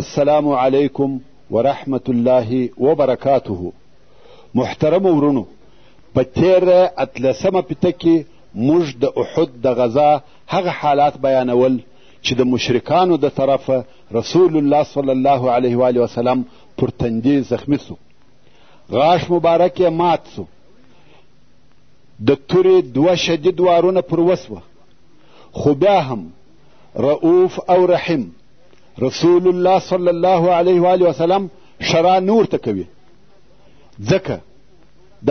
السلام علیکم ورحمت الله وبرکاته محترم ورونو په تیره اتلسمه پته کې موږ د احد د غزا هغه حالات بیانول چې د مشرکانو د طرفه رسول الله صلی الله علیه و آله وسلم پر تندي زخمی سو غاښ مبارک یې مات سو د تورې دوه شدید وارونه پر وسوه خو بیا هم رؤوف او رحیم رسول الله صلی الله علیه و آله وسلم شرا نور ته کوي ځکه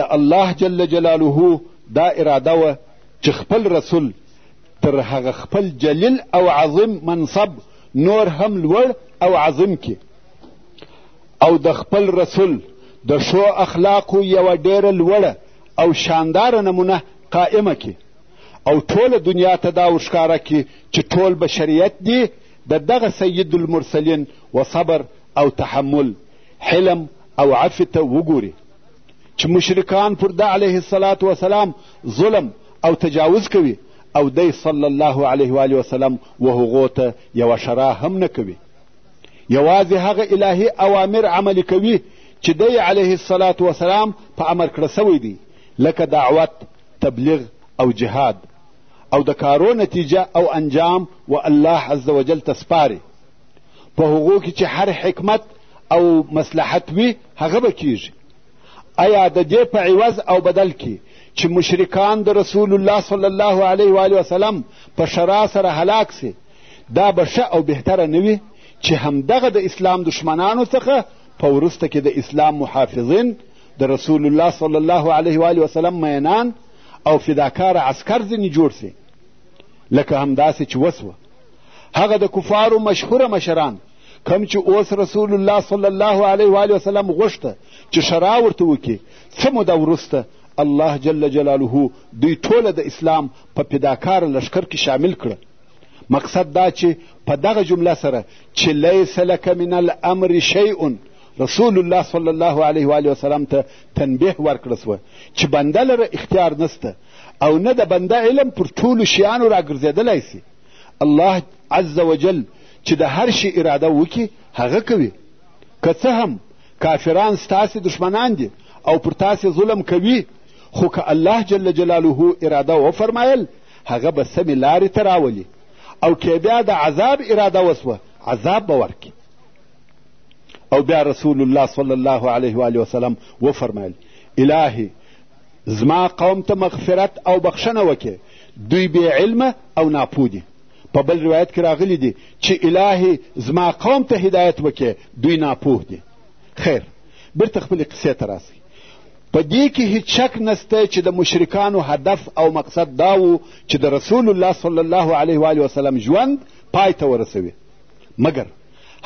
د الله جل جلاله دا اراده وه چې خپل رسول تر هغه خپل جلیل او عظیم منصب نور هم لوړ او عظیم کې او د خپل رسول د ښو اخلاقو یوه ډېره لوړه او شانداره نمونه قائمه کې او ټوله دنیا ته دا ورښکاره کړي چې ټول بشریت دې د دغه سید المرسلین و صبر او تحمل حلم او عفو ته وګوري چې مشرکان پر ده علیه السلام وسلام ظلم او تجاوز کوي او دی صلی الله علیه و وسلم و هغو ته یوه شرا هم نه کوي یوازې هغه الهي اوامر عملي کوي چې دی علیه السلام وسلام په امر کړه سوی دی لکه دعوت تبلیغ او جهاد او د کارو نتیجه او انجام و الله عز وجل ته سپاري په هغو کې چې هر حکمت او مصلحت وي هغه به کیږي ایا د دې په عوض او بدل کې چې مشرکان د رسول الله صلی الله علیه و آله وسلم په شرا سره هلاک سي دا به ښه او بهتره نه وي چې همدغه د اسلام دښمنانو څخه په وروسته کې د اسلام محافظین د رسول الله صلی الله علیه و آله وسلم مینان او فداکار عسکر ځینې جوړ سي لکه همداسې چې وسوه هغه د کفارو مشهوره مشران کم چې اوس رسول الله صلی الله علیه و آله وسلم غوښته چې شرا ورته وکړي څه موده وروسته الله جل جلاله دوی ټوله د اسلام په فداکار لشکر کې شامل کړه مقصد دا چې په دغه جمله سره چې لیس لک من الامر شیء رسول الله صلی الله علیه و آله وسلم ته تنبیه ورکړه سوه چې بنده لره اختیار نسته او نه د بنده علم پر ټولو شیانو راګرځېدلی سي الله عز وجل چې د هر شي اراده وکړي هغه کوي که څه هم کافران ستاسې دښمنان دي او پر تاسې ظلم کوي خو که الله جل جلاله اراده وفرمایل هغه به سمې لارې ته راولي او که بیا د عذاب اراده وسوه عذاب به ورکړي او بیا رسول الله صلی الله علیه و آله وسلم وفرمایل الهي زما قوم ته مغفرت او بخښنه وکړې دوی بې علمه او ناپوه دي په بل روایت کې راغلي دي چې الهي زما قوم ته هدایت وکړې دوی ناپوه دي خیر بیرته خپلې قصې ته راسئ په دې کې هیڅ شک نسته چې د مشرکانو هدف او مقصد دا و چې د رسول الله صلی الله علیه و وسلم ژوند پای ته ورسوي مګر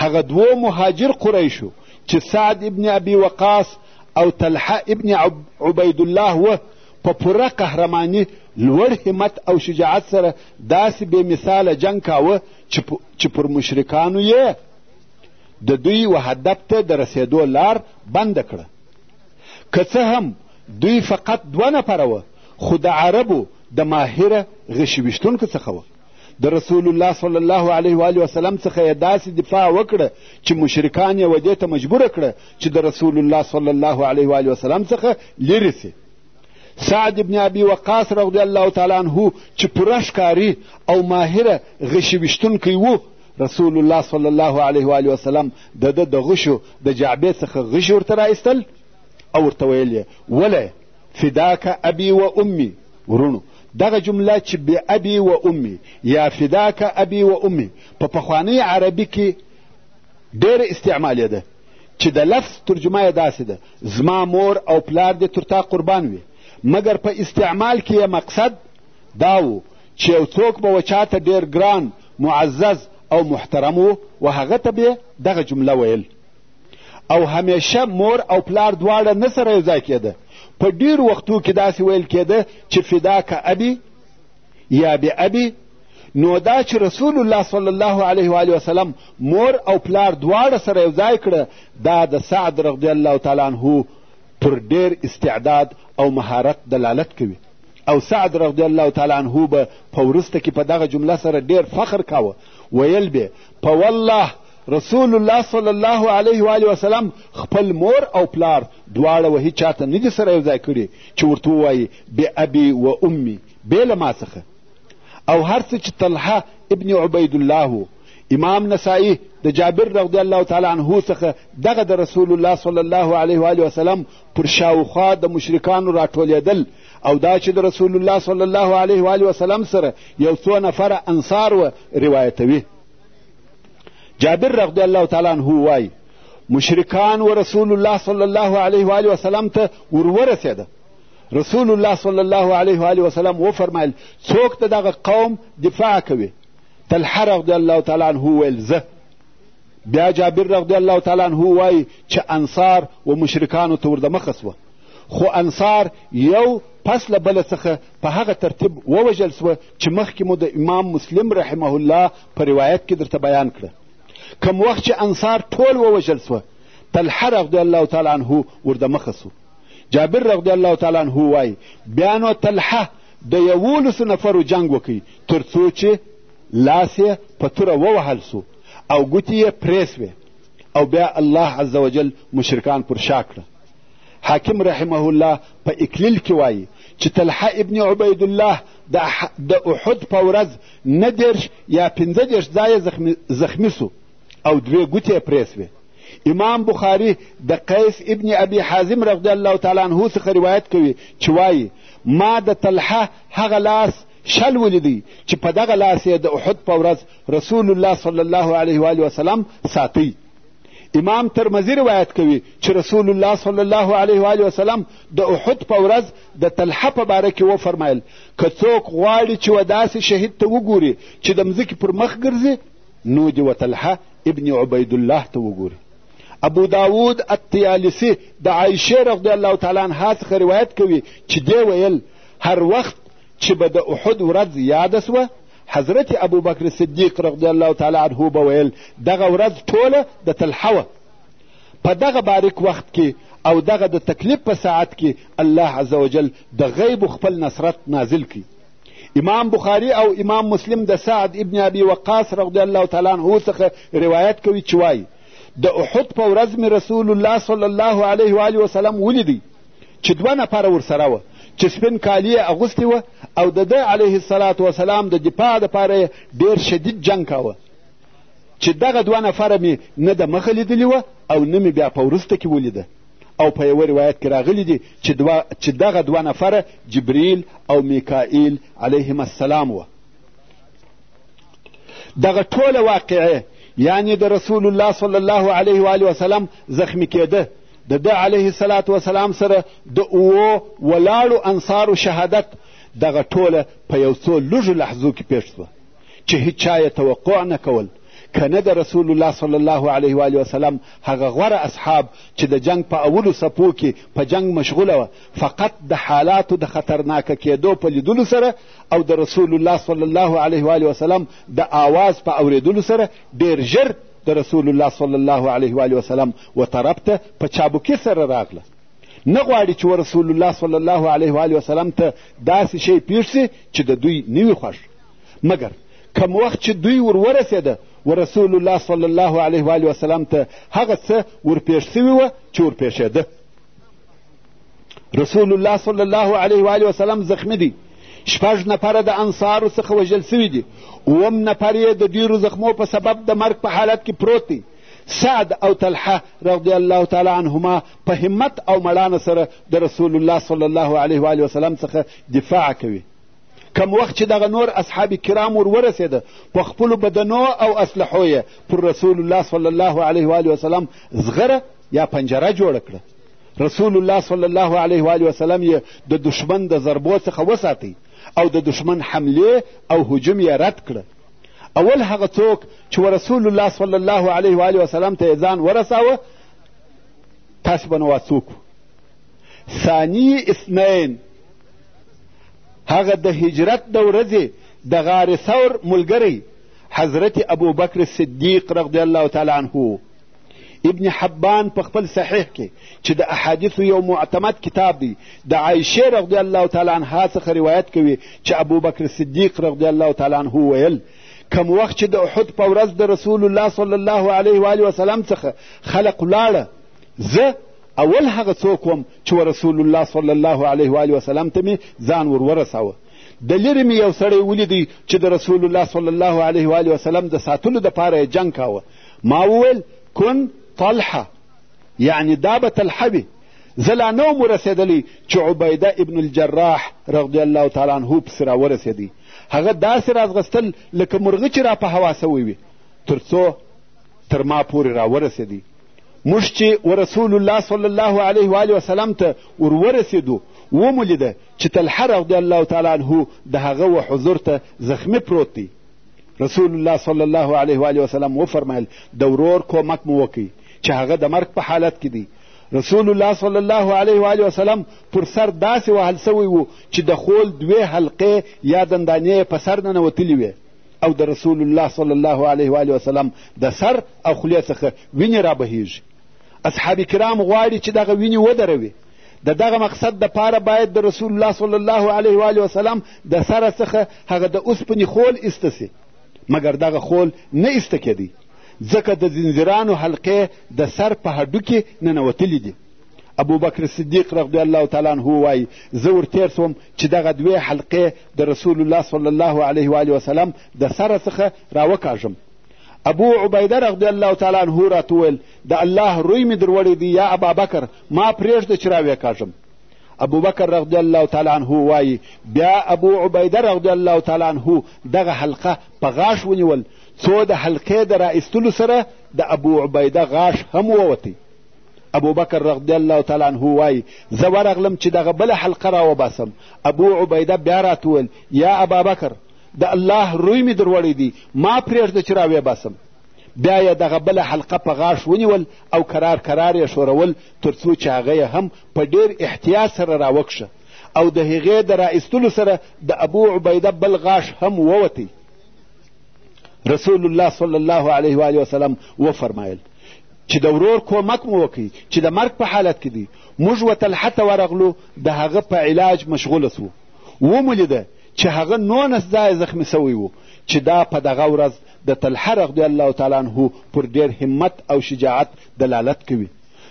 هغه دوو مهاجر قریشو چې سعد ابن ابي وقاص او طلحه ابن عبیدالله و په پوره قهرماني لوړ همت او شجاعت سره داسې بې مثاله جنګ کاوه چې پر مشرکانو یې د دوی و هدف ته د رسېدو لار بنده کړه که څه هم دوی فقط دوه نفره وه خو د عربو د ماهره غشي ویشتونکو څخه وه د رسول الله صلی الله علیه و آله وسلم څخه یې داسې دفاع وکړه چې مشرکان یې ودې ته مجبور کړه چې د رسول الله صلی الله علیه و آله وسلم څخه لیرې سي سعد ابن ابي وقاص رضی الله تعالی عنه چې پوره ښکاري او ماهره غشي ویشتونکی و رسول الله صلی الله علیه و آله وسلم د ده د غشو د جعبې څخه غشي ورته راایستل او ورته ویل یې وله فداک ابي و امي ورونو دغه جمله چې بې ابي و امي یا فداک ابي و امي په پخوانۍ عربي کې ډېره استعمالېده چې د لفظ ترجمه یې داسې ده زما مور او پلار دې تر تا قربان وي مګر په استعمال کې یې مقصد دا و چې یو څوک به و چاته ډېر ګران معزز او محترم و و هغه ته به دغه جمله ویل او همیشه مور او پلار دواړه نه سره یوځای کېده په ډېرو وختو کې داسې ویل کېده چې فدا که ابي یا بې ابي نو دا چې رسول الله صلی الله علیه و علیه وسلم مور او پلار دواړه سره یوځای کړه دا د سعد رضی الله تعالی عنه پر ډېر استعداد او مهارت دلالت کوي او سعد رضی الله تعالی عنه به په وروسته کې په دغه جمله سره ډېر فخر کاوه ویل به په والله رسول الله صلی الله علیه و وسلم خپل مور او پلار دواړه و هیچا ته نه دي سره یو ځای کړي چې ورته ووایي بابي و امي بې له ما څخه او هر څه چې طلحه ابن عبیدالله و امام نسائی د جابر رضی الله تعالی عنه څخه دغه د رسول الله صلی الله علیه و علیه وسلم پر شاوخوا د مشرکانو راټولیدل او دا چې د رسول الله صلی الله علیه و علیه وسلم سره یو څو نفره انصار و روایتوي جابر رضی الله تعالی عنه وایي مشرکان و رسول الله صلی الله علیه و آله وسلم ته ور ورسېده رسول الله صلی الله علیه و آله وسلم وفرمایل څوک د دغه قوم دفاع کوي طلحه رضی الله تعالی عنه وویل زه بیا جابر رضی الله تعالی عنه وایي چې انصار و مشرکانو ته ور دمخه سوه خو انصار یو پس له بله څخه په هغه ترتیب ووژل سوه چې مخکې مو د امام مسلم رحمه الله په روایت کې درته بیان کړه کم وخت چې انصار ټول ووژل سوه طلحه رضی الله تعالی عنه وردمخه سو جابر رضی الله تعالی عنه وایي بیا نو طلحه د یولسو نفرو جنګ وکړي تر څو چې لاس یې په توره ووهل سو او ګوتې یې پرې سوې او بیا الله عز وجل مشرکان پر شا کړه حاکم رحمه الله په اکلیل کې وایي چې طلحه ابن عبیدالله د احد په ورځ نه دېرش یا پنځه دېرش ځایه زخمی, زخمی سو او دوې ګوتې یې پرې سوې امام بخاري د قیس ابن ابي حازم رضی الله تعالی عنه څخه روایت کوي چې وایي ما د طلحه هغه لاس شل ولیدی چې په دغه لاس یې د احد په ورځ رسول الله صلی الله علیه و وسلم ساتی امام ترمذي روایت کوي چې رسول الله صلی الله علیه و وسلم د احد په ورځ د طلحه په باره کې وفرمایل که څوک غواړي چې و داسې شهید ته وګوري چې د مځکې پر مخ ګرځي نو دې و طلحه ابن عبیدالله ته وګوري ابو داود الطیالسي د عایشې رضی الله تعالی عنها څخه روایت کوي چې دې ویل هر وخت چې به د احد ورځ یاده سوه حضرت ابوبکر صدیق رضی الله تعالی عنه به ویل دغه ورځ ټوله د تلحه وه په دغه باریک وخت کې او دغه د تکلیف په ساعت کې الله عز وجل د غیب خپل نصرت نازل کړي امام بخاری او امام مسلم د سعد ابن ابي وقاص رضی الله تعالی عنه څخه روایت کوي چې وایي د احد په ورځ مې رسول الله صلی الله علیه و وسلم ولیدی چې دوه نفره ورسره وه چې سپین کالي یې اغوستي وه او د ده علیه السلام وسلام د دفاع دپاره یې ډېر شدید جنګ کاوه چې دغه دوه نفره مې نه د مخه لیدلي وه او نه مې بیا په وروسته کې ولیده او په یوه روایت کې راغلي دي چې, دوا... چې دغه دوه نفره جبریل او میکائیل علیهم السلام وه دغه ټوله واقعه یعنې د رسول الله صلی الله علیه و وسلم زخمی کېده د ده علیه الصلاة وسلام سره د اوو ولاړو انصارو شهادت دغه ټوله په یو څو لږو لحظو کې پېښ شوه چې هیچا یې توقع نه کول که نه د رسول الله صلی الله علیه و آله وسلم هغه غوره اصحاب چې د جنگ په اولو صفو کې په جنگ مشغوله وه فقط د حالاتو د خطرناکه کېدو په لیدلو سره او د رسول الله صلی الله علیه و آله وسلم د آواز په اورېدلو سره ډېر ژر د رسول الله صلی الله علیه و آله وسلم و طرف ته په چابکي سره راغله نه غواړي چې و رسول الله صلی الله علیه و آله وسلم ته داسې شی پېښ سي چې د دوی نه وي خوښ مګر کم وخت چې دوی ور ورسېده و رسول الله صلی الله علیه و آله وسلم ته هغه څه ورپېښ سوي وه چې ورپېښېده رسول الله صلی الله علیه و آله وسلم زخمی دی شپږ نفره د انصارو څخه وژل سوي دي اووم نفر یې د ډیرو زخمو په سبب د مرګ په حالت کې پروت دی سعد او طلحه رضی الله تعالی عنهما په همت او مړانه سره د رسول الله صلی الله علیه و آله وسلم څخه دفاع کوي کم وخت چې دغه نور اصحاب کرام ور ورسېده په خپلو بدنو او اسلحو یې پر رسول الله صلی الله علیه و آله وسلم زغره یا پنجره جوړه کړه رسول الله صلی الله علیه و وسلم یې د دشمن د ضربو څخه وساتی او د دشمن حملې او هجوم یې رد کړه اول هغه څوک چې و رسول الله صلی الله علیه و وسلم ته یې ځان ورساوه تاسو به نو څوک ثاني اثنین هغه د هجرت د ورځې د غار ثور ملګری حضرت ابوبکر صدیق رضی الله تعالی عنه ابن حبان په خپل صحیح کې چې د احادیثو یو معتمد کتاب دی د عایشې رضی الله تعالی عنها څخه روایت کوي چې ابوبکر صدیق رضی الله تعالی عنه ویل کم وخت چې د احد په ورځ د رسول الله صلی الله علیه و آله وسلم څخه خلق ولاړه زه اول هغه څوک وم چې رسول الله صلی الله علیه و آله وسلم ته مې ځان ور ورساوه د لرې مې یو سړی ولیدی چې د رسول الله صلی الله علیه و آله وسلم د ساتلو دپاره یې جنګ کاوه ما وویل کن طلحه یعنی دا به طلحه وي زه لا نه وم ورسېدلی چې عبیده ابن الجراح رضی الله تعالی عنه پسې راورسېدی هغه داسې راځغستل لکه مرغه چې را په هوا سوی وي تر څو تر ما پورې راورسېدی موږ چې ورسول الله صلی الله علیه و وسلم ته ور ورسېدو ومو لیده چې طلحه رضی الله تعالی عنه د هغه و حضور ته زخمی پروت دی رسول الله صلی الله علیه و آله وسلم وفرمایل د ورور کومک مو وکړئ چې هغه د مرګ په حالت کې دی رسول الله صلی الله علیه و آله وسلم پر سر داسې وهل سوی و چې د خول دوې حلقې یا دندانې په سر ننوتلې وې او د رسول الله صلی الله علیه و آله وسلم د سر او خولې څخه وینې رابهیږي اصحاب کرام غواړي چې دغه وینې ودروي د دغه مقصد د پاره باید د رسول الله صلی الله علیه و علیه وسلم د سره څخه هغه د اوسپنې خول ایسته سي مګر دغه خول نه ایسته کېدی ځکه د زنځیرانو حلقې د سر په هډوکې ننوتلي دي ابوبکر صدیق رضی الله تعالی عنه وایي زه ورتېر سوم چې دغه دوې حلقې د رسول الله صلی الله علیه و علیه وسلم د سره څخه راوکاږم ابو عبیده رضی الله تعالی عنه راته وویل د الله روی مې دروړی دی یا ابابکر ما پرېږده چې راویې کاږم ابوبکر رضی الله تعالی عنه وایي بیا ابو عبیده رضی الله تعالی عنه دغه حلقه په غاښ ونیول څو د حلقې د رایستلو سره د ابو عبیده غاښ هم ووتی ابوبکر رضی الله تعالی عنه وایي زه ورغلم چې دغه بله حلقه راوباسم ابو عبیده بیا راته وویل یا ابابکر د الله روی مې دروړی دی ما پرېږده چې راویې باسم بیا یې دغه بله حلقه په غاښ ونیول او کرار کرار یې ښورول تر څو چې هغه یې هم په ډېر احتیاط سره راوکښه او د هغې د رایستلو سره د ابو عبیده بل غاښ هم ووتی رسول الله صلی الله علیه و وسلم وفرمایل چې د ورور کومک مو وکړي چې د مرګ په حالت کې دی موږ وتلحته ورغلو د هغه په علاج مشغوله سو ومو لیده چې هغه نونس ځایه زخمي سوی و چې دا په دغه ورځ د طلحه رضی الله تعالی عنه پر ډېر همت او شجاعت دلالت کوي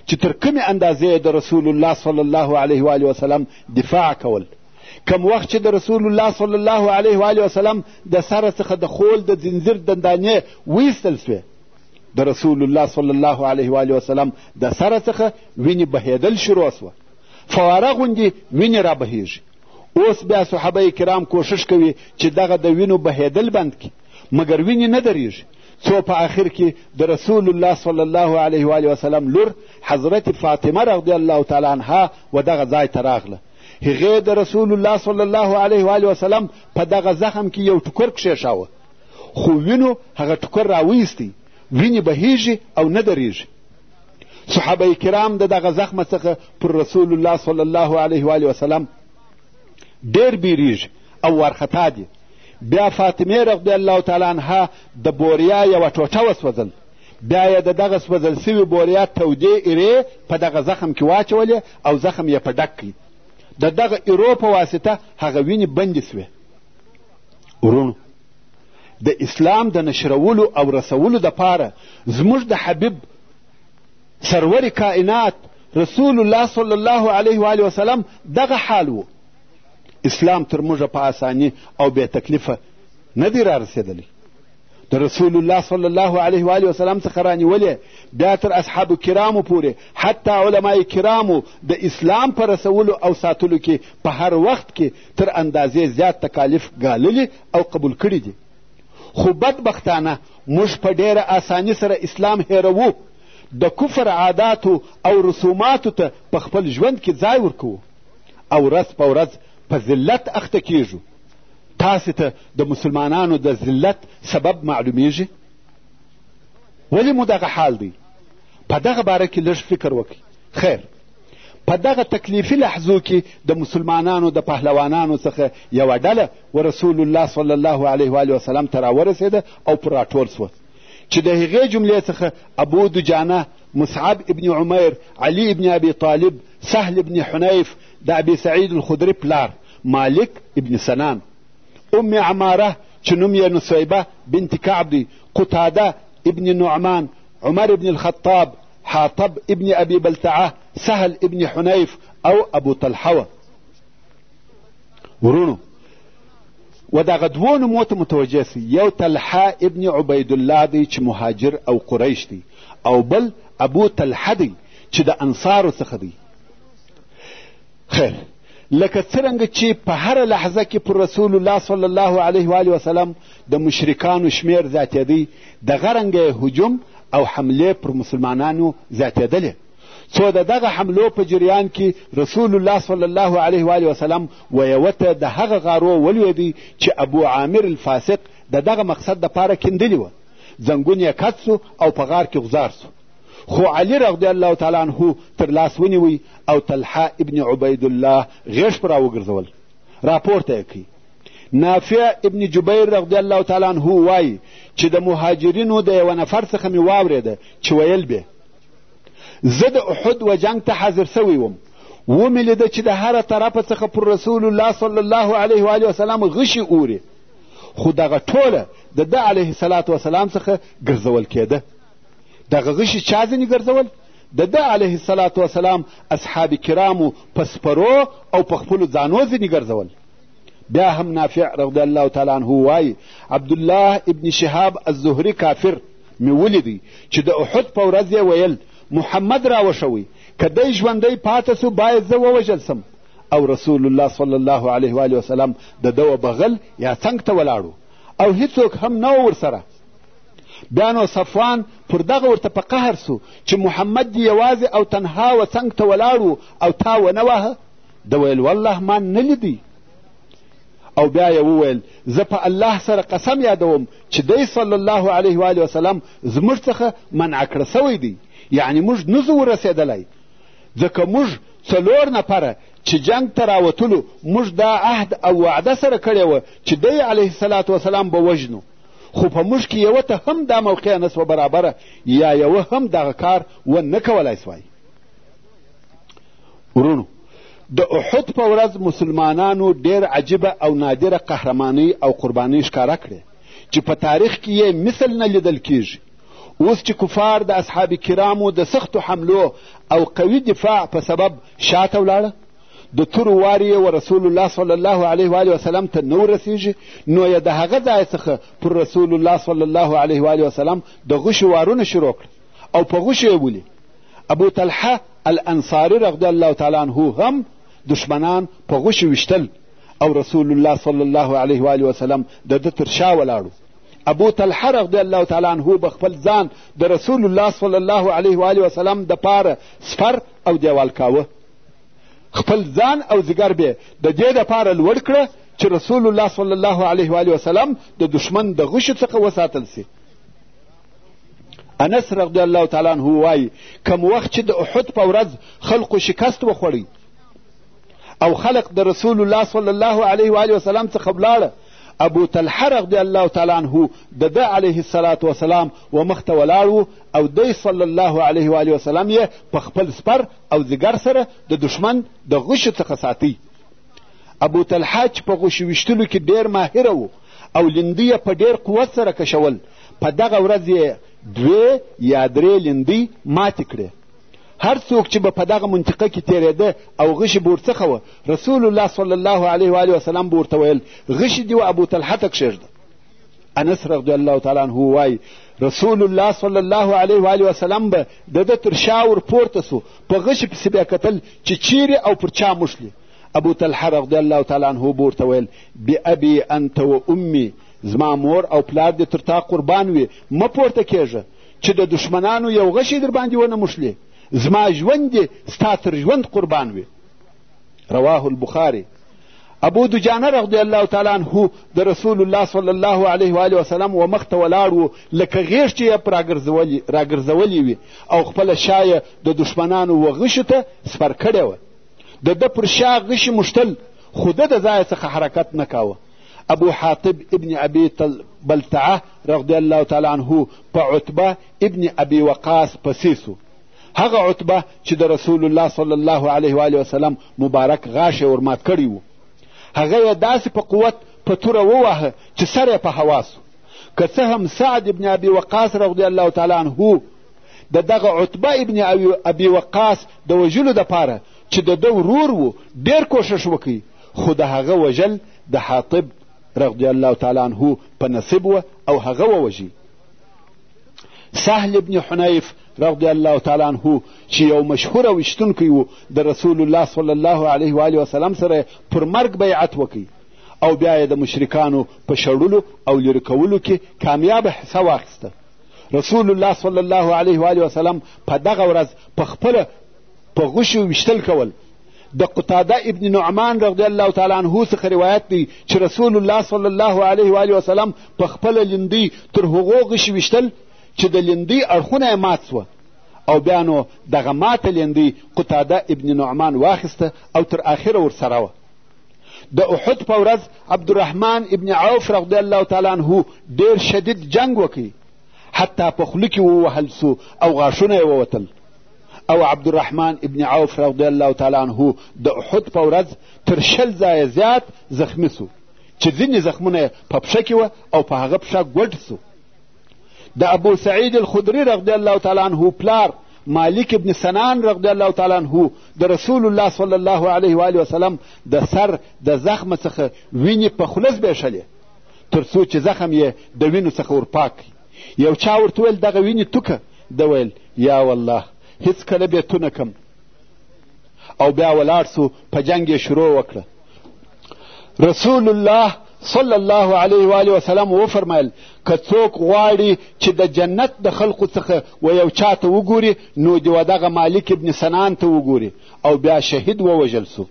چې تر کومې اندازې د رسول الله صلی الله علیه و وسلم دفاع کول کم وخت چې د رسول الله صلی الله علیه و وسلم د سره څخه د خول د زنځیر دندانې ویستل سوې د رسول الله صلی الله علیه و وسلم د سره څخه وینې بهېدل شروع سوه فواره غوندې وینې رابهېږي اوس بیا صحابه کرام کوشش کوي چې دغه د وینو بهېدل بند کړي مګر وینې نه درېږي څو په آخر کې د رسول الله صلی الله علیه و وسلم لور حضرت فاطمه رضی الله تعالی عنها و دغه ځای ته راغله هغې د رسول الله صلی الله علیه و وسلم په دغه زخم کې یو ټوکر کښېښاوه خو وینو هغه ټوکر راویستی وینې بهیږي او نه درېږي صحابه کرام د دغه زخمه څخه پر رسول الله صلی الله علیه و وسلم ډېر بیریږي او وارخطا دي بیا فاطمې رضی الله تعالی عنها د بوریا یوه ټوټه وسوځل بیا یې د دغه سوځل سوي بوریا تودې ایرې په دغه زخم کې واچولې او زخم یې په ډک کړي د دغه ایرو په واسطه هغه وینې بندې سوې ورونو د اسلام د نشرولو او رسولو دپاره زموږ د حبیب سرور کائنات رسول الله صلی الله علیه و آله وسلم دغه حال و اسلام تر موږ په اساني او بې تکلیفه نه دی را رسېدلی د رسول الله صلی الله علیه و آله وسلم څخه رانیولې بیا تر اصحابو کرامو پورې حتی علما کرامو د اسلام په رسولو او ساتلو کې په هر وخت کې تر اندازې زیات تکالیف ګاللي او قبول کړي دي خو بدبختانه موږ په ډېره اساني سره اسلام هېروو د کفر عاداتو او رسوماتو ته په خپل ژوند کې ځای ورکوو او ورځ په ورځ په ذلت اخته کیږو تاسې ته د مسلمانانو د ذلت سبب معلومیږي ولې مو دغه حال دی په دغه باره کې لږ فکر وکړئ خیر په دغه تکلیفي لحظو کې د مسلمانانو د پهلوانانو څخه یوه ډله و رسول الله صلی الله علیه و آله وسلم ته راورسېده او پر راټول سوه چې د هغې جملې څخه ابو دجانه مصعب ابن عمیر علی ابن ابي طالب سهل ابن حنیف د ابي سعید الخدري پلار مالک ابن سنان ام عماره چې نوم یې نصیبه بنت کعب دی قتاده ابن نعمان عمر ابن الخطاب حاطب ابن ابي بلتعه سهل ابن حنيف او ابو طلحه وه ورونو و دغه دوو نومو ته متوجه سي یو طلحه ابن عبیدالله دی چې مهاجر او قریش دی او بل ابو طلحه دی چې د انصارو څخه دی خیر لکه څرنګه چې په هره لحظه کې پر رسول الله صلی الله علیه و آله وسلم د مشرکانو شمېر زیاتېدی دغه رنګه هجوم او حملې پر مسلمانانو زیاتېدلې څو د دغه حملو په جریان کې رسول الله صلی الله علیه و آله وسلم ویوه ته د هغه غارو ولوېدی چې ابو عامر الفاسق د دغه مقصد دپاره کیندلي وه ځنګون یې کت سو او په غار کې غزار سو خو علي رضی الله تعالی عنه تر لاس ونیوی او طلحه ابن عبیدالله غېږ په راوګرځول راپورته یې کوي نافع ابن جبیر رضی الله تعالی عنه وایي چې د مهاجرینو د یوه نفر څخه مې واورېده چې ویل به زه د احد و جنګ ته حاضر سوی وم ومې لیده چې د هره طرفه څخه پر رسول الله صلی الله علیه و علیه وسلم غشي اوري خو دغه ټوله د ده علیه السلام څخه ګرځول کېده دغه غشي چا ځینې ګرځول د ده علیه السلام وسلام اصحاب کرامو په سپرو او په خپلو ځانو ځینې ګرځول بیا هم نافع رضی الله تعالی عنه وایي عبدالله ابن شهاب الزهري کافر مې ولیدی چې د احد په ورځ یې ویل محمد راوښوئ که دی ژوندی پاته سو باید زه ووژل سم او رسول الله صلی الله علیه و وسلم د ده بغل یا څنګ ته ولاړو او هیڅوک هم نه ورسره بیا نو صفوان پر دغه ورته په قهر سو چې محمد دې یوازې او تنها و څنګ ته ولاړ و او تا ونه واهه د ویل والله ما نه لیدی او بیا یې وویل زه په الله سره قسم یادوم چې دی صلی الله علیه و وسلم زموږ څخه منع کړه سوی دی یعنی موږ نه ځو ورسېدلی ځکه موږ څلور نفره چې جنگ ته راوتلو موږ دا عهد او وعده سره کړې وه چې دی علیه السلام به وژنو خو په موږ کې یوه ته هم دا موقع نه سوه برابره یا یوه هم دغه کار و نه کولای سوای ورونو د احد په ورځ مسلمانانو ډېر عجیبه او نادره قهرمانۍ او قربانۍ ښکاره کړې چې په تاریخ کې یې مثل نه لیدل کیږي اوس چې کفار د اصحاب کرامو د سختو حملو او قوي دفاع په سبب شاته ولاړه د تورو وارې یې و رسول الله صلی الله علیه و وسلم ته نه ورسېږي نو یې د هغه ځای څخه پر رسول الله صلی الله علیه و وسلم د غوښې وارونه شروع کړه او په غوښې یې ولي ابو طلحه الانصاري رضی الله تعالی عنه هم دشمنان په غوښې ویشتل او رسول الله صلی الله علیه و وسلم د ده تر شا ولاړو ابو طلحه رضی الله تعالی عنه به خپل ځان د رسول الله صلی الله علیه و وسلم دپاره سپر او دیوال کاوه خپل ځان او ځیګر به د دې دپاره لوړ کړه چې رسول الله صلی الله علیه و وسلم د دښمن د غشو څخه وساتل سي انس رضی الله تعالی عنه وایي کم وخت چې د احد په ورځ خلقو شکست وخوړی او خلق د رسول الله صلی الله علیه و وسلم څخه ولاړه ابو طلحه رضی الله تعالی عنه د ده علیه الصلاة وسلام و مخته ولاړ او دی صلی الله علیه و وسلم یې په خپل سپر او ځګر سره د دښمن د غشو څخه ساتي ابو طلحه چې په غشو ویشتلو کې ډېر ماهر و او لیندی یې په ډېر قوت سره کشول په دغه ورځ یې دوې یا درې لیندۍ ماتې کړې هر څوک چې به په دغه منطقه کې تېرېده او غشي به ورڅخه وه رسول الله صلی الله علیه و وسلم به ورته ویل غشي دې و ابو طلحه ته کښېږده انس رضی الله تعالی عنه وایي رسول الله صلی الله علیه و وسلم به د ده تر شا ور پورته سو په غشي پسې بیا کتل چې چیرې او پر چا موښلي ابو طلحه رضی الله تعالی عنه به ورته ویل بأبي انت و امي زما مور او پلار دې تر تا قربان وي مه پورته کېږه چې د دښمنانو یو غشی در باندې ونه موښلي زما ژوند دې ستا تر ژوند قربان وي رواه البخاري ابو دجانه رضی الله تعالی عنه د رسول الله صلی الله علیه و وسلم و مخته ولاړ و لکه غیږ چې یې راګرځولې وي او خپله شا یې د دښمنانو و غشو ته سپر کړې وه د ده پر شا غشي مشتل خو ده د ځایه څخه حرکت نه کاوه ابو حاطب ابن ابي بلتعه رضی الله تعالی عنه په عتبه ابن ابي وقاص پسې سو هغه عتبه چې د رسول الله صلی الله علیه و وسلم مبارک غاښ یې ورمات کړی و هغه یې داسې په قوت په توره وواهه چې سر یې په هوا سو که څه هم سعد ابن ابي وقاص رضی الله تعالی عنه د دغه عتبه ابن ابي وقاص د وژلو دپاره چې د ده ورور و ډېر کوښښ وکړي خو د هغه وژل د حاطب رضی الله تعالی عنه په نصیب و او هغه ووژي سهل ابن حنیف رضی الله تعالی عنه چې یو مشهور ویشتونکی و د رسول الله صلی الله علیه و آله وسلم سره پر مرګ بیعت وکړي او بیا یې د مشرکانو په شړلو او لرې کولو کې کامیابه حصه واخیسته رسول الله صلی الله علیه و آله وسلم په دغه ورځ په خپله په غشو ویشتل کول د قتاده ابن نعمان رضی الله تعالی عنه څخه روایت دی چې رسول الله صلی الله علیه و وسلم په خپله لیندۍ تر هغو غشي ویشتل چې د لیندۍ اړخونه یې مات سوه او بیا نو دغه ماته لیندۍ قتاده ابن نعمان واخیسته او تر آخره ورسره وه د احد په ورځ عبدالرحمن ابن عوف رضی الله تعالی عنه ډېر شدید جنگ وکړي حتی په خوله کې ووهل سو او غاښونه یې ووتل او عبدالرحمن ابن عوف رضی الله تعالی عنه د احد په ورځ تر شل ځایه زیات زخمی سو چې ځینې زخمونه یې په پښه کې وه او په هغه پښه ګوډ سو د ابو سعید الخدری رضی الله تعالی عنه پلار مالک ابن سنان رضی الله تعالی عنه د رسول الله صلی الله علیه و وسلم د سر د زخم څخه وینې په خوله زبېښلې تر څو چې زخم یې د وینو څخه ورپاک یو چا ورته ویل دغه وینې توکه ده ویل یا والله هیڅکله بې تونه کم او بیا ولاړ سو په جنګ یې شروع وکړه رسول الله صلی الله علیه و آله وسلم وفرمایل که څوک غواړي چې د جنت د خلقو څخه و یو چا ته وګوري نو د ودغه مالک ابن سنان ته وګوري او بیا شهید ووژل سو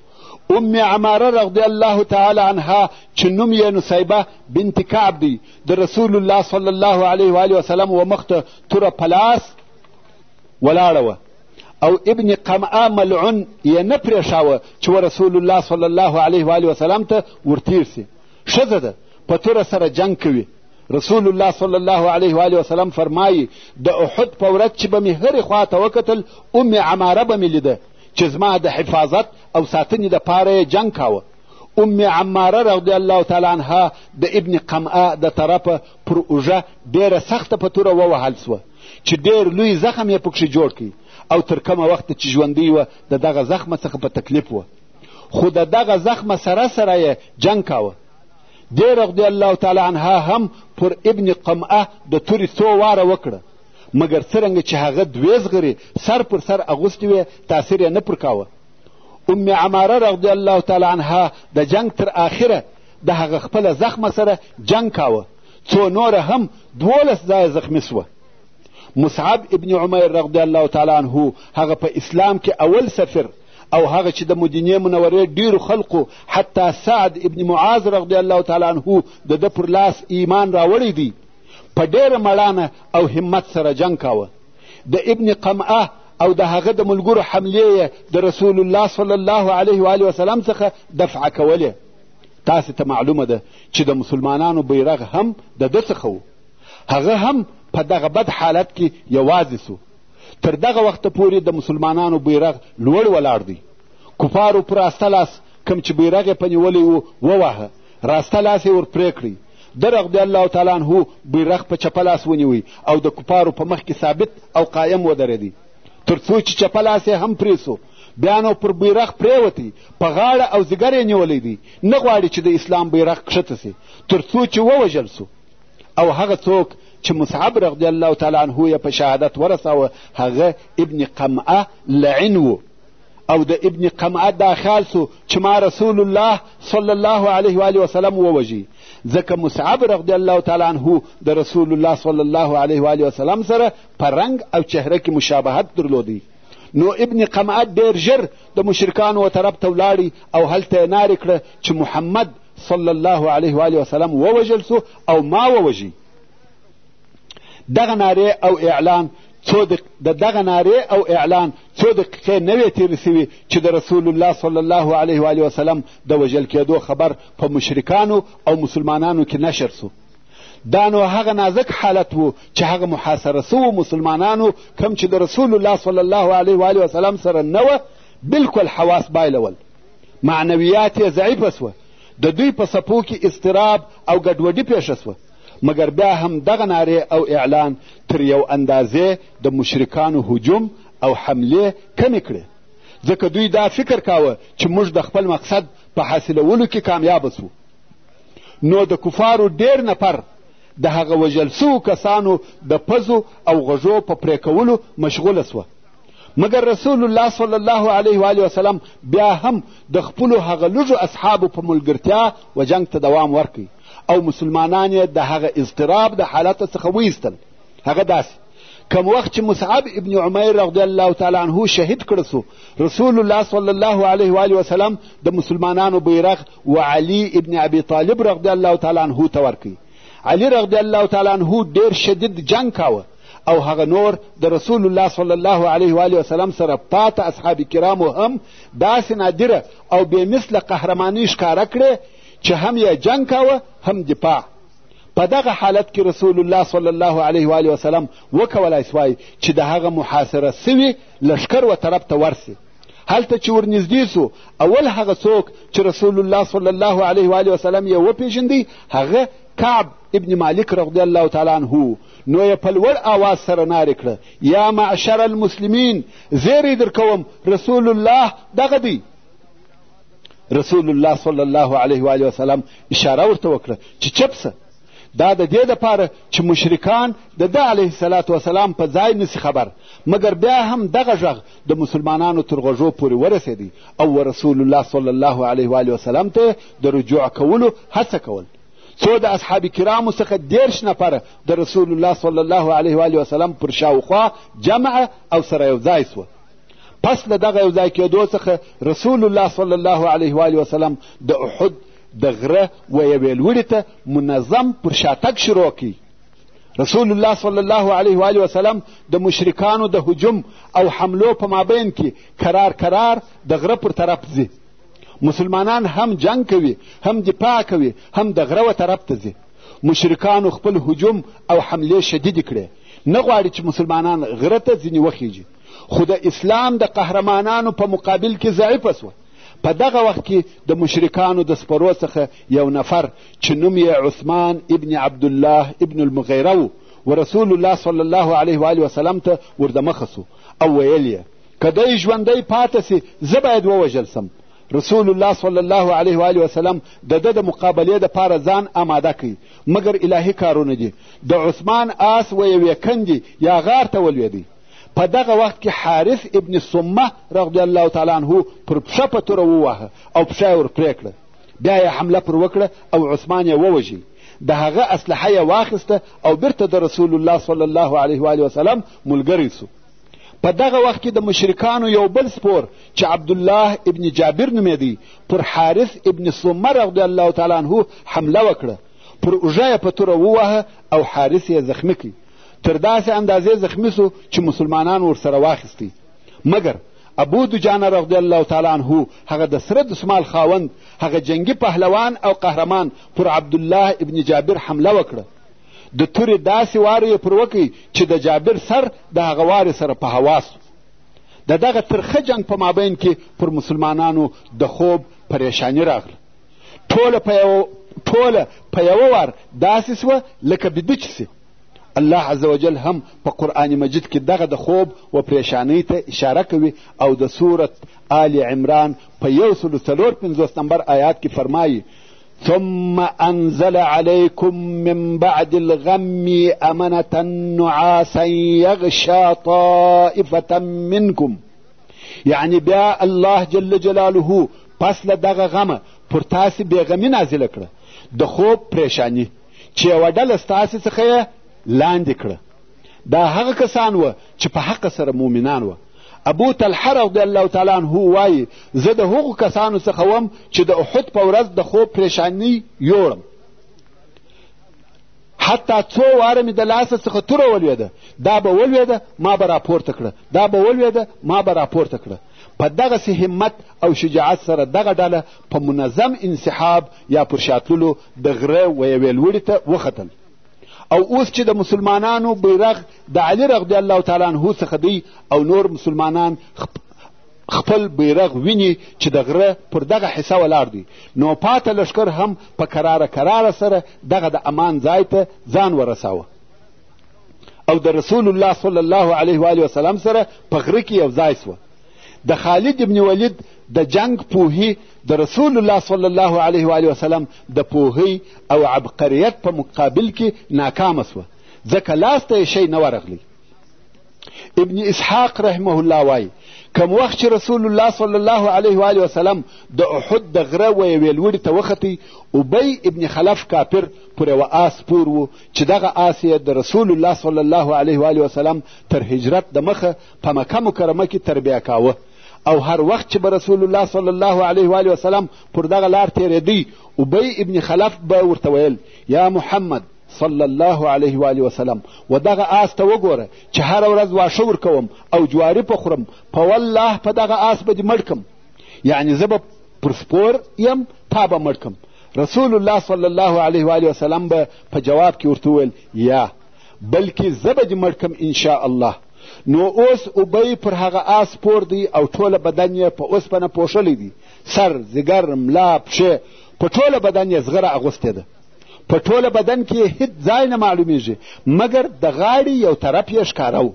ام عماره رضی الله تعالی عنها چې نوم یې نصیبه بنت کعب دی د رسول الله صلی الله علیه و آله وسلم و مخته توره په لاس ولاړه وه او ابن قمعه ملعون یې نه پرېښاوه چې و رسول الله صلی الله علیه و آله وسلم ته ورتیر سي ښځه ده په توره سره جنګ کوي رسول الله صلی الله علیه و آله وسلم فرمایي د احد په ورځ چې به مې هرې خوا ته وکتل ام عماره به مې لیده چې زما د حفاظت او ساتنې دپاره یې جنګ کاوه ام عماره رضی الله تعالی عنها د ابن قمعه د طرفه پر اوږه ډېره سخته په توره ووهل سوه چې ډېر لوی زخم یې پکښې جوړ کړي او تر کومه وخته چې ژوندۍ وه د دغه زخمه څخه په تکلیف وه خو د دغه زخمه سره سره یې جنګ کاوه دې رضی الله تعالی عنها هم پر ابن قمعه د تورې څو واره وکړه مګر څرنګه چې هغه دوې زغرې سر پر سر اغوستې وې تاثیر یې نه پر کاوه ام عماره رضی الله تعالی عنها د جنگ تر آخره د هغه خپله زخمه سره جنگ کاوه څو نوره هم دولس ځایه زخمي سوه مصعب ابن عمیر رضی الله تعالی عنه هغه په اسلام کې اول سفر او هغه چې د مدینې منورې ډیرو خلقو حتی سعد ابن معاذ رضی الله تعالی عنه د ده پر لاس ایمان راوړی دی په ډیره مړانه او همت سره جنګ کاوه د ابن قمعه او د هغه د ملګرو حملې یې د رسول الله صلی الله علیه و علیه وسلم څخه دفعه کولې تاسې ته معلومه ده چې د مسلمانانو بیرغ هم د ده څخه و هغه هم په دغه بد حالت کې یوازې سو تر دغه وخته پورې د مسلمانانو بیرغ لوړ ولاړ دی کفارو پر استه لاس کوم چې بیرغ یې په نیولی و وواهه راسته لاس یې ور پرې کړئ ده رضی الله تعالی عنه بیرغ په چپه لاس ونیوی او د کفارو په مخ کې ثابت او قایم ودرېدی تر څو چې چپه لاس یې هم پرې سو بیا نو پر بیرغ پرېوتی په غاړه او ځیګر یې نیولی دی نه غواړي چې د اسلام بیرغ کښته سي تر څو چې ووژل سو او هغه څوک چې مصعب رضی الله تعالی عنه یې په شهادت ورساوه هغه ابن قمعه لعن و او د ابن قمعه دا خیال سو چې ما رسول الله صلی الله علیه و آله وسلم ووژي ځکه مصعب رضی الله تعالی عنه د رسول الله صلی الله علیه و آله وسلم سره په رنګ او چهره کې مشابهت درلودی نو ابن قمعه ډېر ژر د مشرکانو و طرف ته ولاړی او هلته یې نارې کړه چې محمد صلی الله علیه و آله وسلم ووژل سو او ما ووژي دغه نارې او اعلان څو د دغه نارې او اعلان څو دقیقې نه وې تېرې سوي چې د رسول الله صلی الله علیه و وسلم د وژل کېدو خبر په مشرکانو او مسلمانانو کې نشر سو دا نو هغه نازک حالت و چې هغه محاصره سوو مسلمانانو کم چې د رسول الله صلی الله علیه و وسلم سره نه وه بلکل حواس بایلول معنویات یې ضعیفه سوه د دوی په سپو کې اضطراب او ګډوډي پېښه سوه مګر بیا هم دغه نارې او اعلان تر یو اندازې د مشرکانو هجوم او حملې کمې کړې ځکه دوی دا فکر کاوه چې موږ د خپل مقصد په حاصلولو کې کامیابه سو نو د کفارو ډیر نفر د هغه وژل سوو کسانو د پزو او غږو په پرې کولو مشغوله سوه مګر رسول الله صلی الله علیه و وسلم بیا هم د خپلو هغه لږو اصحابو په ملګرتیا و جنګ ته دوام ورکړي او مسلمانان یې د هغه اضطراب د حالت څخه وایستل هغه داسې کم وخت چې مصعب ابن عمیر رضی الله تعالی عنه شهید کړ سو رسول الله صلی الله علیه و وسلم د مسلمانانو بیرغ و علی ابن ابي طالب رضی الله تعالی عنه ته ورکړي علی رضی الله تعالی عنه ډیر شدید جنگ کاوه او هغه نور د رسول الله صلی الله علیه و وسلم سره پاته اصحاب کرامو هم داسې نادره او بې مثله قهرماني ښکاره کړې چې هم یې جنګ کاوه هم دفاع په دغه حالت کې رسول الله صلی الله علیه و آله وسلم وکولای سوای چې د هغه محاصره سوي لښکر و طرف ته ورسي هلته چې ورنږدې سو اول هغه څوک چې رسول الله صلی الله علیه و آله وسلم یې وپېژندی هغه کعب ابن مالک رضی الله تعالی عنه نو یې په لوړ آواز سره نارې کړه یا معشر المسلمین زیری در کوم رسول الله دغه دی رسول الله صلی الله علیه و علیه وسلم اشاره ورته وکړه چې چپ سه دا د دې دپاره چې مشرکان د ده علیه السلام وسلام په ځای نسی خبر مګر بیا هم دغه غږ د مسلمانانو تر غوږو پورې ورسېدی او و رسول الله صلی الله علیه و وسلم ته د رجوع کولو هڅه کول څو د اصحاب کرامو څخه دېرش نفره د رسول الله صلی الله علیه و وسلم پر شاوخوا جمع او سره یو ځای سوه پس له دغه یو ځای کېدو څخه رسول الله صلی الله علیه و وسلم د احد د غره و یوې لوړې ته منظم پر شاتګ شروع کړي رسول الله صلی الله علیه و آله وسلم د مشرکانو د هجوم او حملو په مابین کې کرار کرار د غره پر طرف ځي مسلمانان هم جنگ کوي هم دفاع کوي هم د غره و طرف ته ځي مشرکانو خپل هجوم او حملې شدیدې کړې نه غواړي چې مسلمانان غره ته ځینې وخیږي خو د اسلام د قهرمانانو په مقابل کې ضعیفه سوه په دغه وخت کې د مشرکانو د سپرو څخه یو نفر چې نوم یې عثمان ابن عبدالله ابن المغیره و و رسول الله صلی الله علیه و وسلم ته وردمخه سو او ویل یې که دی ژوندی پاته سي زه باید ووژل سم رسول الله صلی الله علیه و آله وسلم د ده د مقابلې دپاره ځان آماده کوي مګر الهي کارونه دي د عثمان آس و یوې کندې یا غار ته ولوېدی په دغه وخت کې حارث ابن سمه رضی الله تعالی عنه پر پښه په توره وواهه او پښه یې ور پرې کړه بیا یې حمله پر وکړه او عثمان یې ووژل د هغه اسلحه یې واخیسته او بیرته د رسول الله صلی الله علیه و وسلم ملګری سو په دغه وخت کې د مشرکانو یو بل سپور چې عبدالله ابن جابر نومېدی پر حارث ابن سمه رضی الله تعالی عنه حمله وکړه پر اوږه یې په توره وواهه او حارث یې زخمي کړي تر داسې اندازې زخمی سو چې مسلمانان ورسره واخیستی مګر ابو دجانه رضی الله تعالی عنه هغه د سره دسمال خاوند هغه جنگي پهلوان او قهرمان پر عبدالله ابن جابر حمله وکړه د تورې داسې وار یې پر وکړي چې د جابر سر د هغه وارې سره په هوا سو د دغه ترخه جنگ په مابین کې پر مسلمانانو د خوب پریشانی راغله ټوله په یوه ټوله په یوه وار داسې سوه لکه بیده چې سي الله عز وجل هم په قرآن مجید کې دغه د خوب و پریشانۍ ته اشاره کوي او د سورت آل عمران په یو سلو څلور پنځوس نمبر آیات کې فرمایي ثم انزل عليكم من بعد الغم امنه نعاسا يغشى طائفه منكم یعنی بیا الله جل جلاله پس له دغه غمه پر تاسې بېغمي نازله کړه د خوب پریشانی چې یوه ډله ستاسې څخه یې لاندې کړه دا هغه کسان وه چې په حق سره مؤمنان وه ابو طلحه رضی الله تعالی عنه وایي زه د هغو کسانو څخه وم چې د احد په ورځ د خوب پریشاني یوړم حتی څو واره مې د لاسه څخه توره ولوېده دا به ولوېده ما به راپورته کړه دا به ولوېده ما به راپورته کړه په دغسې همت او شجاعت سره دغه ډله په منظم انسحاب یا پر شاتللو د غره و یوې لوړې ته وختل او اوس چې د مسلمانانو بیرغ د علي رضی الله تعالی عنه څخه دی او نور مسلمانان خپل بیرغ ویني چې د غره پر دغه حصه ولاړ دی نو پاته لښکر هم په کراره کراره سره دغه د امان ځای ته ځان ورساوه او د رسول الله صلی الله علیه و وسلم سره په غره کې یو ځای سوه د خالد ابن ولید د جنګ پوهي د رسول الله صلی الله علیه و علیه وسلم د پوهی او عبقریت په مقابل کې ناکامه سوه ځکه لاس ته یې شی نه ورغلی ابن اسحاق رحمه الله وایي کم وخت چې رسول الله صلی الله علیه و علیه وسلم د احد د غره و یوې لوړي ته وختی ابی ابن خلف کافر پر یوه آس پور و چې دغه آس یې د رسول الله صلی الله علیه و علیه وسلم تر هجرت د مخه په مکه مکرمه کې تربیه کاوه او هر وخت چې به رسول الله صلی الله علیه و وسلم پر دغه لار تېرېدی ابی ابن خلف به ورته ویل یا محمد صلی الله علیه و وسلم و دغه آس ته وګوره چې هره ورځ واښه ورکوم او جواری په خورم په والله په دغه آس به دې مړ کم یعنې زه به پر سپور یم تا به مړ کم رسول الله صلی الله علیه و وسلم به په جواب کې ورته وویل یا بلکې زه به دې مړ کم انشاءالله نو اوس اوبی پر هغه آس سپور دی او ټوله بدن یې په اوسپنه پوښلی دی سر ځیګر ملا پښې په ټوله بدن یې زغره اغوستې ده په ټوله بدن کې هیڅ ځای نه معلومیږي مګر د غاړې یو طرف یې ښکاره و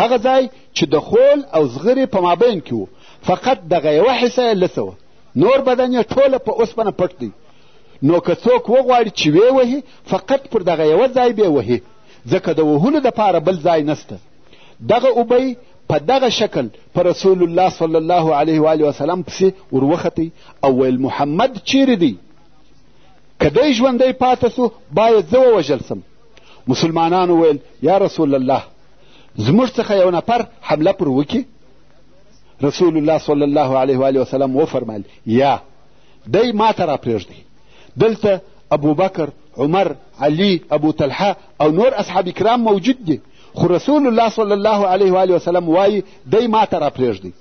هغه ځای چې د خول او زغرې په مابین کې و فقط دغه یوه حصه یې لڅه وه نور بدن یې ټوله په اوسپنه پټ دی نو که څوک وغواړي چې ویې وهي فقط پر دغه یوه ځای بې وهي ځکه د وهلو دپاره بل ځای نسته دغه اوبی په دغه شکل په رسول الله صلی الله علیه و وسلم پسې وروختی او ویل محمد چیرې دی که دی ژوندی پاته سو باید زه ووژل سم مسلمانانو ویل یا رسول الله زموږ څخه یو نفر حمله پر وکړي رسول الله صلی الله علیه و وسلم وفرمایل یا دی ما ته راپرېږدئ دلته ابوبکر عمر علي ابو طلحه او نور اصحاب کرام موجود دي خو رسول الله صلی الله علیه و وسلم وایي دی ما ته راپرېږدئ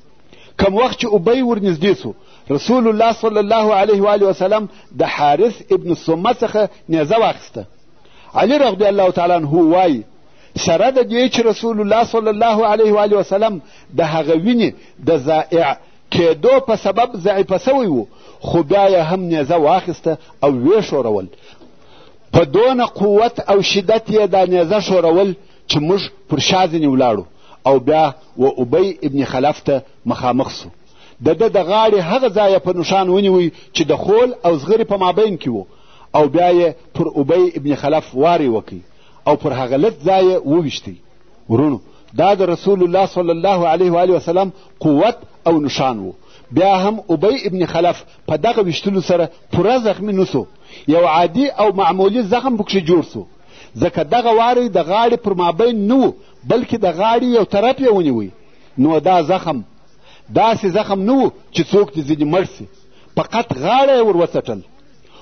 کم وخت چې ابی ورنږدې سو رسول الله صلی الله علیه و وسلم د حارث ابن سمه څخه نیزه واخیسته علي رضی الله تعالی عنه وایي سره د دې چې رسول الله صلی الله علیه و وسلم د هغه وینې د زائع کېدو په سبب ضعیفه سوی و خو بیا یې هم نیزه واخیسته او ویې ښورول په دونه قوت او شدت یې دا نیزه ښورول چې موږ پر شا ځینې ولاړو او بیا و ابی ابن خلف ته مخامخ سو د ده د غاړې هغه ځای په نښان ونیوی چې د خول او زغرې په مابین کې و او بیا یې پر ابی ابن خلف واری وکړي او پر هغه لت ځای یې وویشتی ورونو دا د رسول الله صلی الله علیه و وسلم قوت او نښان و بیا هم ابی ابن خلف په دغه ویشتلو سره پوره زخمی نسو یو عادي او معمولی زخم پکښې جوړ سو ځکه دغه واری د غاړې پر مابین نه و بلکې د غاړې یو طرف یې ونیوی نو دا زخم داسې زخم نه و چې څوک دې ځینې مړ سي فقط غاړه یې ور وڅټل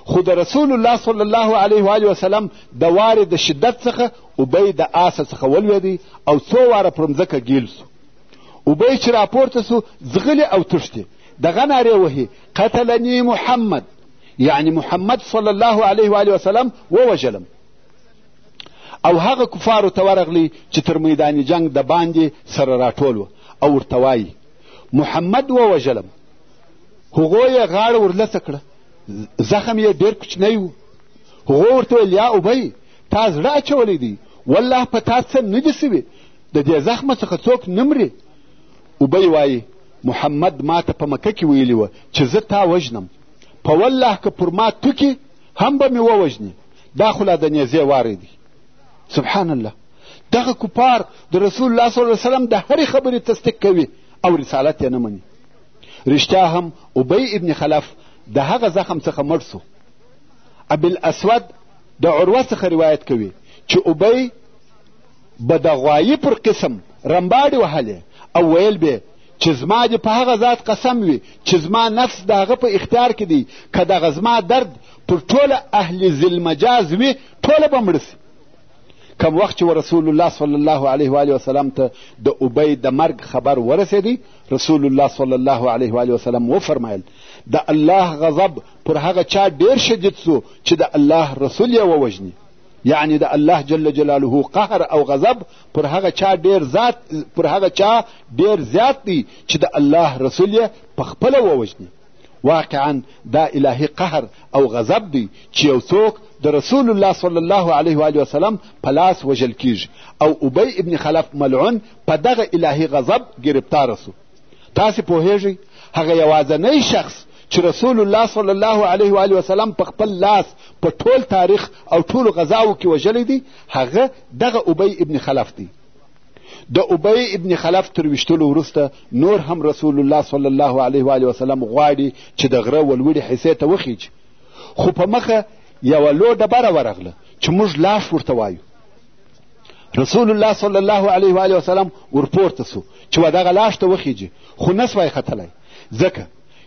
خو د رسول الله صلی الله علیه و وسلم د وارې د شدت څخه اوبی د آسه څخه ولوېدی او څو واره پر مځکه ګیل سو اوبه یې چې راپورته سو ځغلې او تښتې دغه نارې وهي قتلني محمد یعنی محمد صلی الله علیه و آله وسلم ووژلم او هغه کفارو ته ورغلی چې تر میدان جنگ د باندې سره راټول و او ورته وایي محمد ووژلم هغو یې غاړه ورلڅه کړه زخم یې ډېر کوچنی و هغو ورته ویل یا ابی تا زړه اچولی دی والله په تا څه نه دي سوي د دې زخمه څخه څوک نه مري اوبی وایي محمد ما ته په مکه کې ویلي وه چې زه تا وژنم په والله که پر ما توکي هم به مې ووژني دا خو لا د نیزې واری دی سبحان الله دغه کفار د رسول الله صلی الله وسلم د هرې خبرې تصدیق کوي او رسالت یې نه مني رښتیا هم ابی ابن خلف د هغه زخم څخه مړ سو ابل اسود د عروه څخه روایت کوي چې ابی به د غوایي پر قسم رمباړې وهلې او ویل به چې زما دې په هغه ذات قسم وي چې زما نفس د هغه په اختیار کې دی که دغه زما درد پر ټوله اهل ذلمجاز وي ټوله به مړه سي کم وخت چې رسول الله صلی الله علیه و وسلم ته د ابی د مرګ خبر ورسېدی رسول الله صلی الله علیه و وسلم وفرمایل د الله غضب پر هغه چا ډېر شدید سو چې د الله رسول یې ووژني یعنی د الله جل جلاله قهر او غضب پر هغه چا ډیر ذات پر هغه چا ډیر زیات دی چې د الله رسول یې په خپله ووژني واقعا دا الهي قهر او غضب دی چې یو څوک د رسول الله صلی الله علیه و وسلم په لاس وژل کیږي او ابی ابن خلف ملعون په دغه الهي غضب گرفتار سو تاسې پوهېږئ هغه یوازنی شخص چې رسول الله صلی الله علیه و علیه وسلم په خپل لاس په ټول تاریخ او ټولو غذاو کې وژلی دی هغه دغه ابی ابن خلف دی د ابی ابن خلف تر ویشتلو وروسته نور هم رسول الله صلی الله علیه و علیه وسلم غواړي چې د غره ولوړي حصې ته وخیږي خو په مخه یوه لو ډبره ورغله چې موږ لاش ورته وایو رسول الله صلی الله علیه و وسلم ورپورته سو چې و دغه لاش ته وخیږي خو نه سوای ختلی ځکه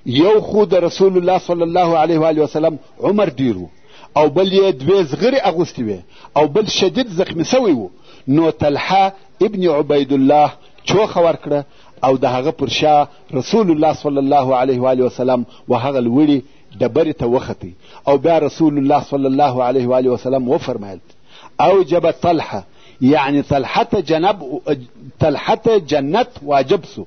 یو خو د رسول الله صلی الله علیه و وسلم عمر ډیر و او بل یې دوې زغرې اغوستې وې او بل شدید زخمی سوی و نو طلحه ابن عبیدالله چوخه ورکړه او د هغه پر شا رسول الله صلی الله علیه و وسلم و هغه لوړي ډبرې ته وختي او بیا رسول الله صلی الله علیه و وسلم وفرمایل اوجب طلحه یعنی طلحه ته جنب طلحه ته جنت واجب سو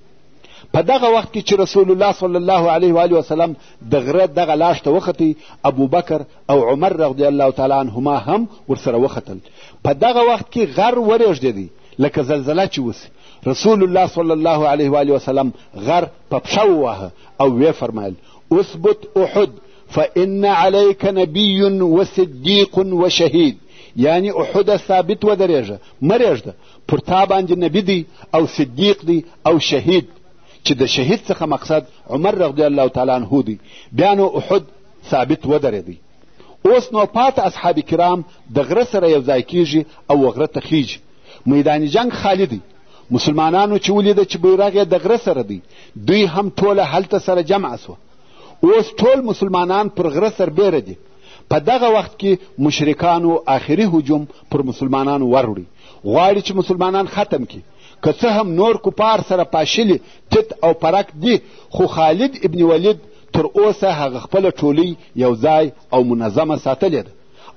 په دغه وخت کې چې رسول الله صلی الله علیه و آله وسلم د غره دغه لاش ته وختي ابوبکر او عمر رضی الله تعالی عنهما هم ورسره وختل په دغه وخت کې غر ورېږدېدی لکه زلزله چې وسي رسول الله صلی الله علیه و آله وسلم غر په پښه وواهه او ویې فرمایل اثبت احد فإن عليك نبي وصديق وشهيد یعنی احد ثابت ودرېږه مه رېږده پر تا باندې نبي دی او صدیق دی او شهید چې د شهید څخه مقصد عمر رضی الله تعالی عنه دی بیا نو احد ثابت ودرېدی اوس نو پاته اصحاب کرام د غره سره یو ځای کیږي او غره ته خیږي میدان جنگ خالی دی مسلمانانو چې ولیده چې بیرغ یې د غره سره دی دوی هم ټوله هلته سره جمع سوه اوس ټول مسلمانان پر غره سربېره دي په دغه وخت کې مشرکانو آخري هجوم پر مسلمانانو وروړي غواړي چې مسلمانان ختم کړي که څه هم نور کفار سره پاشلي تت او پرک دي خو خالد ابن ولید تر اوسه هغه خپله ټولۍ یو ځای او منظمه ساتلې ده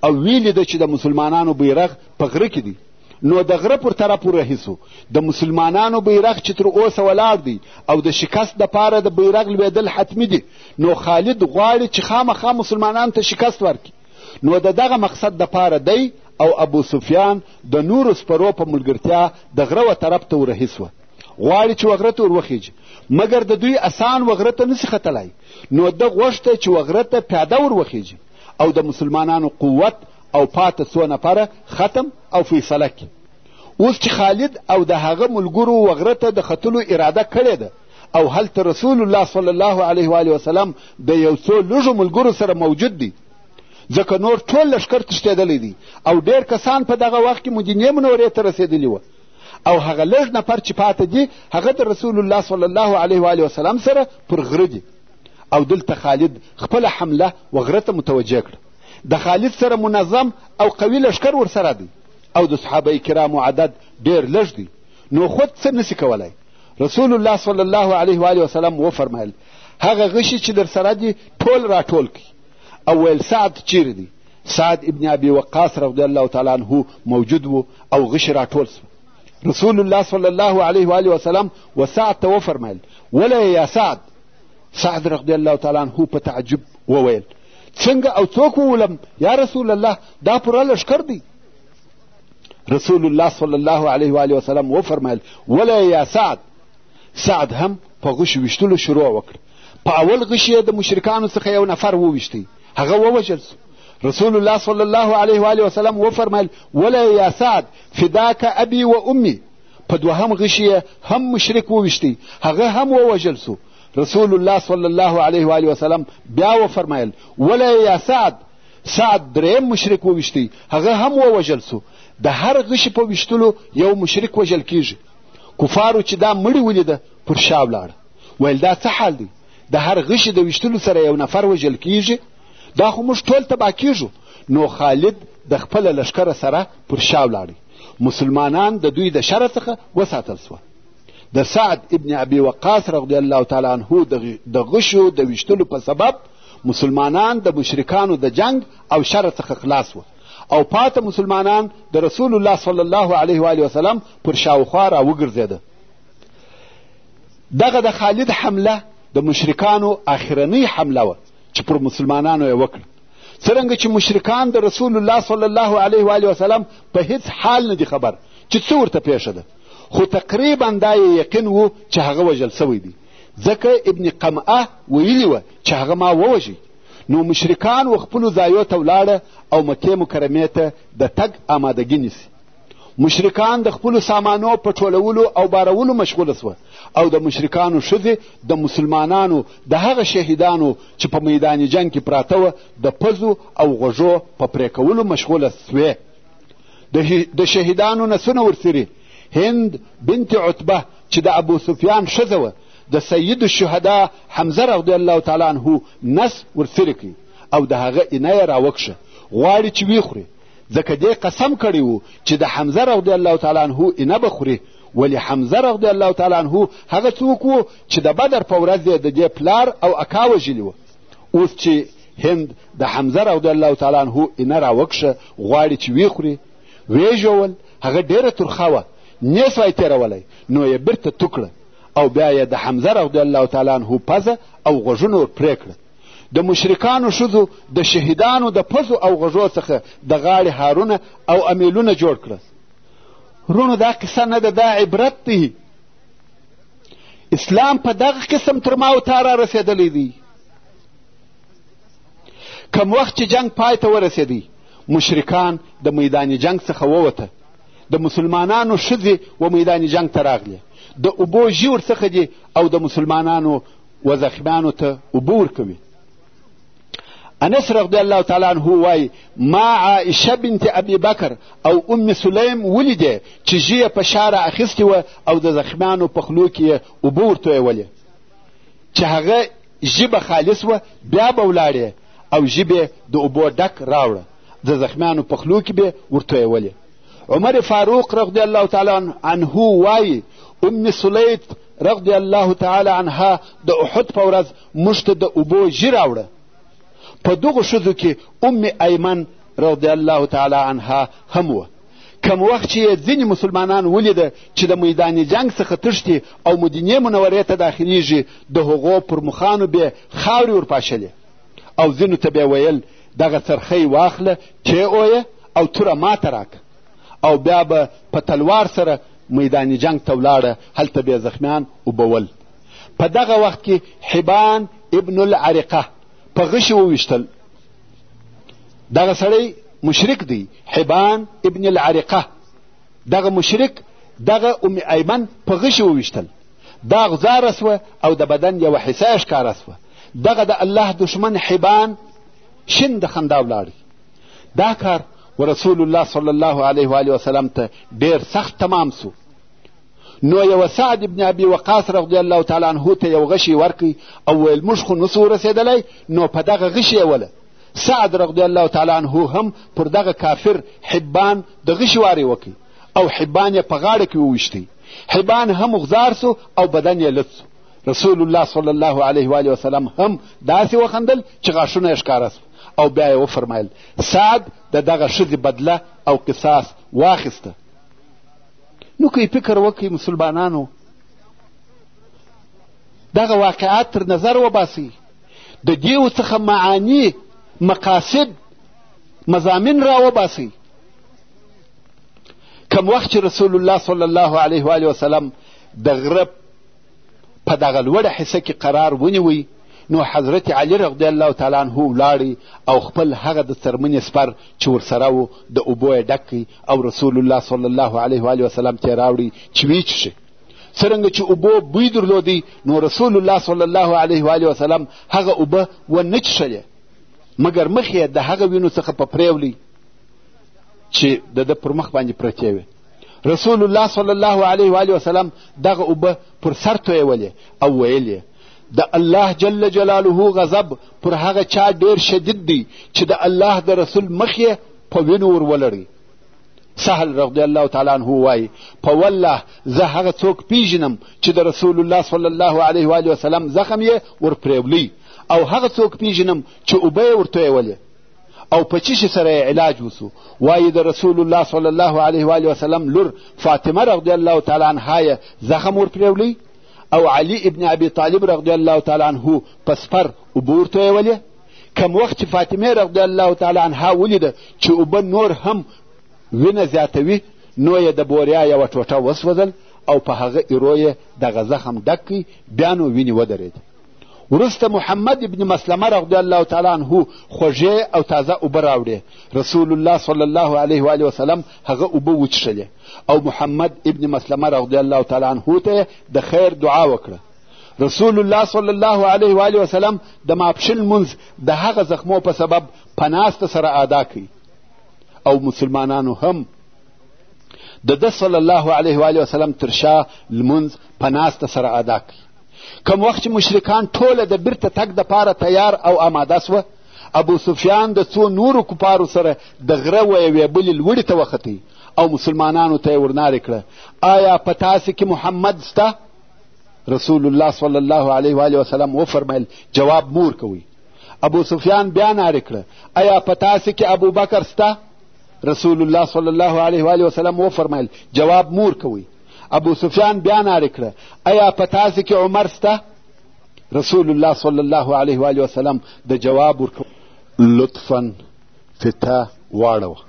او ویلي ده چې د مسلمانانو بیرغ په غره کې دی نو د غره پر طرف ورهیسو د مسلمانانو بیرغ چې تر اوسه ولاړ دی او د شکست دپاره د بیرغ لوېدل حتمي دي نو خالد غواړي چې خامخا مسلمانانو ته شکست ورکړي نو د دغه مقصد دپاره دی او ابو سفیان د نورو سپرو په ملګرتیا د غره و طرف ته ورهیسوه غواړي چې وغره ته وروخیږي مګر د دوی اسان وغره ته نسي ختلای نو ده غوښته چې وغره ته پیاده وروخیږي او د مسلمانانو قوت او پاته څو نفره ختم او فیصله کړي اوس چې خالد او د هغه ملګرو وغره ته د ختلو اراده کړې ده او هلته رسول الله صلی الله علیه و وسلم د یو څو لږو ملګرو سره موجود دی ځکه نور ټول لښکر تښتېدلی دی او ډېر کسان په دغه وخت کې مدینې منورې ته رسېدلي وه او هغه لږ نفر چې پاته دي هغه د رسول الله صلی الله علیه و وسلم سره پر غره دي او دلته خالد خپله حمله وغره ته متوجه کړه د خالد سره منظم او قوي لښکر ورسره دی او د صحابه کرامو عدد ډېر لږ دی نو خود څه نسی کولای رسول الله صلی الله علیه و وسلم وفرمایل هغه غشي چې در سره دي ټول راټول کړي او ویل سعد چیرې دی سعد ابن ابي وقاص رضی الله تعالی عنه موجود وو او غشي راټول سو رسول الله صلی الله علیه و وسلم و سعد ته وفرمایل ولی یا سعد سعد رضی الله تعالی عنه په تعجب وویل څنګه او څوک وولم یا رسول الله دا پوره لشکر دی رسول الله صلی الله علیه و آله وسلم وفرمایل ولا یا سعد سعد هم په غشو ویشتلو شروع وکړه په اول غشي یې د مشرکانو څخه یو نفر وویشتی هغه ووژل سو رسول الله صلی الله علیه و آله وسلم وفرمایل ولا یا سعد فداک ابي و امي په دوهم غشي هم مشرک وویشتی هغه هم ووژل سو رسول الله صلی الله علیه و آله وسلم بیا وفرمایل ولی یا سعد سعد دریم مشرک وویشتی هغه هم ووژل سو د هر غشي په ویشتلو یو مشرک وژل کیږي کفارو چې دا مړي ولیده پر شا ولاړه ویل دا څه حال دی د هر غشي د ویشتلو سره یو نفر وژل کیږي دا خو موږ ټول تباه کیږو نو خالد د خپله لښکره سره پر شا ولاړی مسلمانان د دوی د شر څخه وساتل سوه د سعد ابن ابي وقاص رضی الله تعالی عنه د غشو د ویشتلو په سبب مسلمانان د مشرکانو د جنگ او شر څخه خلاص وه او پاته مسلمانان د رسول الله صلی الله علیه و وسلم پر شاوخوا را وګرځېده دغه د خالد حمله د مشرکانو آخرنۍ حمله وه چې پر مسلمانانو یې وکړه څرنګه چې مشرکان د رسول الله صلی الله علیه و وسلم په هیڅ حال نه دي خبر چې څه ورته پېښه ده خو تقریبا دا یې یقین و چې هغه وژل سوی دی ځکه ابن قمعه ویلي وه چې هغه ما ووژئ نو مشرکان و خپلو ځایو ته ولاړه او مکې مکرمې ته د تګ آمادګي نیسي مشرکان د خپلو سامانو په ټولولو او بارولو مشغوله سوه او د مشرکانو ښځې د مسلمانانو د هغه شهیدانو چې په میدان جنګ کې پراته وه د پزو او غوږو په پرې کولو مشغوله سوې د شهیدانو نسونه ورسري هند بنت عتبه چې د ابو سفیان ښځه وه د سید الشهدا حمزه رضی الله تعالی عنه نس ورسري کړي او د هغه اینه یې راوکشه غواړي چې ویې خوري ځکه دې قسم کړی و چې د حمزه رضی الله تعالی عنه اینه به خوري ولی حمزه رضی الله تعالی عنه هغه څوک و چې د بدر په ورځ یې د دې پلار او اکا وژلي وه اوس چې هند د حمزه رضی الله تعالی عنه اینه راوکښه غواړي چې ویې خوري ویې ژول هغه ډېره ترخه وه نه سوای تېرولی نو یې بیرته تو کړه او بیا یې د حمزه رضی الله تعالی عنه پزه او غوږونه ور پرې کړه د مشرکانو ښځو د شهیدانو د پزو او غوږو څخه د غاړې هارونه او امیلونه جوړ کړه رونو دا قصه نه ده دا عبرت دی اسلام په دغه قسم تر ما او تا را رسېدلی دی کم وخت چې جنگ پای ته ورسېدی مشرکان د میدان جنگ څخه ووته د مسلمانانو ښځې و میدان جنگ ته راغلې د اوبو ژور څخه دي او د مسلمانانو و زخمیانو ته اوبه ورکوي انس رضی الله تعالی عنه وایي ما عائشه بنت ابي بکر او ام سلیم ولیدې چې ژی یې په شاره اخیستې وه او د زخمیانو په خولو کې یې اوبه ورتویولې چې هغه ژی به خالص وه بیا به ولاړې او ژی به د اوبو ډک راوړه د زخمیانو په خولو کې به ورتویولې عمر فاروق رضی الله تعالی عنه وایي ام سلیت رضی الله تعالی عنها د احد په ورځ موږ ته د اوبو ژي راوړه په دغو ښځو کې ام ایمن رضی الله تعالی عنها هم وه کم وخت چې یې ځینې مسلمانان ولیده چې د میدان جنګ څخه تښتي او مدینې منورې ته داخلیږي د هغو پر مخانو بې خاورې ورپاشلې او ځینو ته بیا ویل دغه څرخۍ واخله چې اویه او توره ماته راکه او بیا به په تلوار سره میدان جنګ ته ولاړه هلته بې زخمیان وبول په دغه وخت کې حبان ابن العرقه په غشي وویشتل دغه سړی مشرک دی حبان ابن العرقه دغه مشرک دغه ام ایمن په غشي وویشتل دا غزاره سوه او د بدن یوه حصه یې ښکاره سوه دغه د الله دښمن حبان شین د خندا ولاړ دا کار ورسول الله صلی الله علیه و وسلم ته ډېر سخت تمام سو نو یوه سعد ابن ابي وقاص رضی الله تعالی عنه ته یو غشی ورکړي او ویل موږ خو نسو ورسېدلی نو په دغه غشی وله سعد رضی الله تعالی عنه هم پر دغه کافر حبان د غشي وارې وکړي او حبان یې په غاړه کې وویشتی حبان هم غزار سو او بدن یې لڅ سو رسول الله صلی الله علیه و وسلم هم داسې وخندل چې غاښونه یې ښکاره سو او بیا یې وفرمایل سعد د دغه ښځې بدله او قصاص واخیسته نو که فکر وکړئ مسلمانانو دغه واقعات تر نظر وباسئ د دیو څخه معانی مقاصد مضامین را وباسئ کم وخت چې رسول الله صلی الله علیه و وسلم د غره په دغه لوړه حصه کې قرار ونیوی نو حضرت علی رضی الله تعالی عنه ولاړی او خپل هغه د څرمنې سپر چې ورسره و د اوبو یې ډک او رسول الله صلی الله علیه و وسلم ته یې راوړي چې ویې څښي څرنګه چې اوبو بوی درلودی نو رسول الله صلی الله علیه و علیه وسلم هغه اوبه ونه چښلې مګر مخ یې د هغه وینو څخه په پریولی چې د ده پر مخ باندې پرتې وې رسول الله صلی الله علیه و وسلم دغه اوبه پر سر تویولې او ویل یې د الله جل جلاله غضب پر هغه چا ډیر شدید دی چې د الله د رسول مخ یې په وینو ور ولړي سهل رضی الله تعالی عنه وایي په والله زه هغه څوک پیژنم چې د رسول الله صلی الله علیه و وسلم زخم یې ور پرېولی او هغه څوک پیژنم چې اوبه یې ورتویولې او په چی شي سره علاج وسو وایي د رسول الله صلی الله علیه و وسلم لور فاطمه رضی الله تعالی عنها یې زخم ورپرېولی او علی ابن ابي طالب رضی الله تعالی عنه په سپر اوبه ورتویولې کم وخت چې فاطمه رضی الله تعالی عنها ولیده چې اوبه نور هم وینه زیاتوي نو یې د بوریا یوه ټوټه وسوځل او په هغه ایرو یې دغه زخم ډک کړي بیا نو وینې ودرېد وروسته محمد ابن مسلمه رضی الله تعالی عنه خوږې او تازه اوبه راوړې رسول الله صلی الله علیه و وسلم هغه اوبه وڅښلې او محمد ابن مسلمه رضی الله تعالی عنه ته د خیر دعا وکړه رسول الله صلی الله علیه و علیه وسلم د ماپښین لمونځ د هغه زخمو په سبب په ناسته سره ادا کړي او مسلمانانو هم د ده صلی الله علیه و علیه وسلم تر شا لمونځ په ناسته سره ادا کړي کم وخت چې مشرکان ټوله د بیرته تګ دپاره تیار او آماده سوه ابو سفیان د څو نورو کفارو سره د غره و یوې بلې لوړې ته وختي او مسلمانانو ته یې ورنارې کړه آیا په تاسې کې محمد سته رسول الله صلی الله علیه و آله وسلم وفرمیل جواب مور کوي ابو سفیان بیا نارې کړه آیا په تاسې کې ابوبکر سته رسول الله صلی الله علیه و آله وسلم وفرمیل جواب مور کوي ابو سفیان بیا نارې کړه ایا په تاسې کې عمر سته رسول الله صلی الله علیه و علیه وسلم د جواب ورکړ لطفا فتا واړوه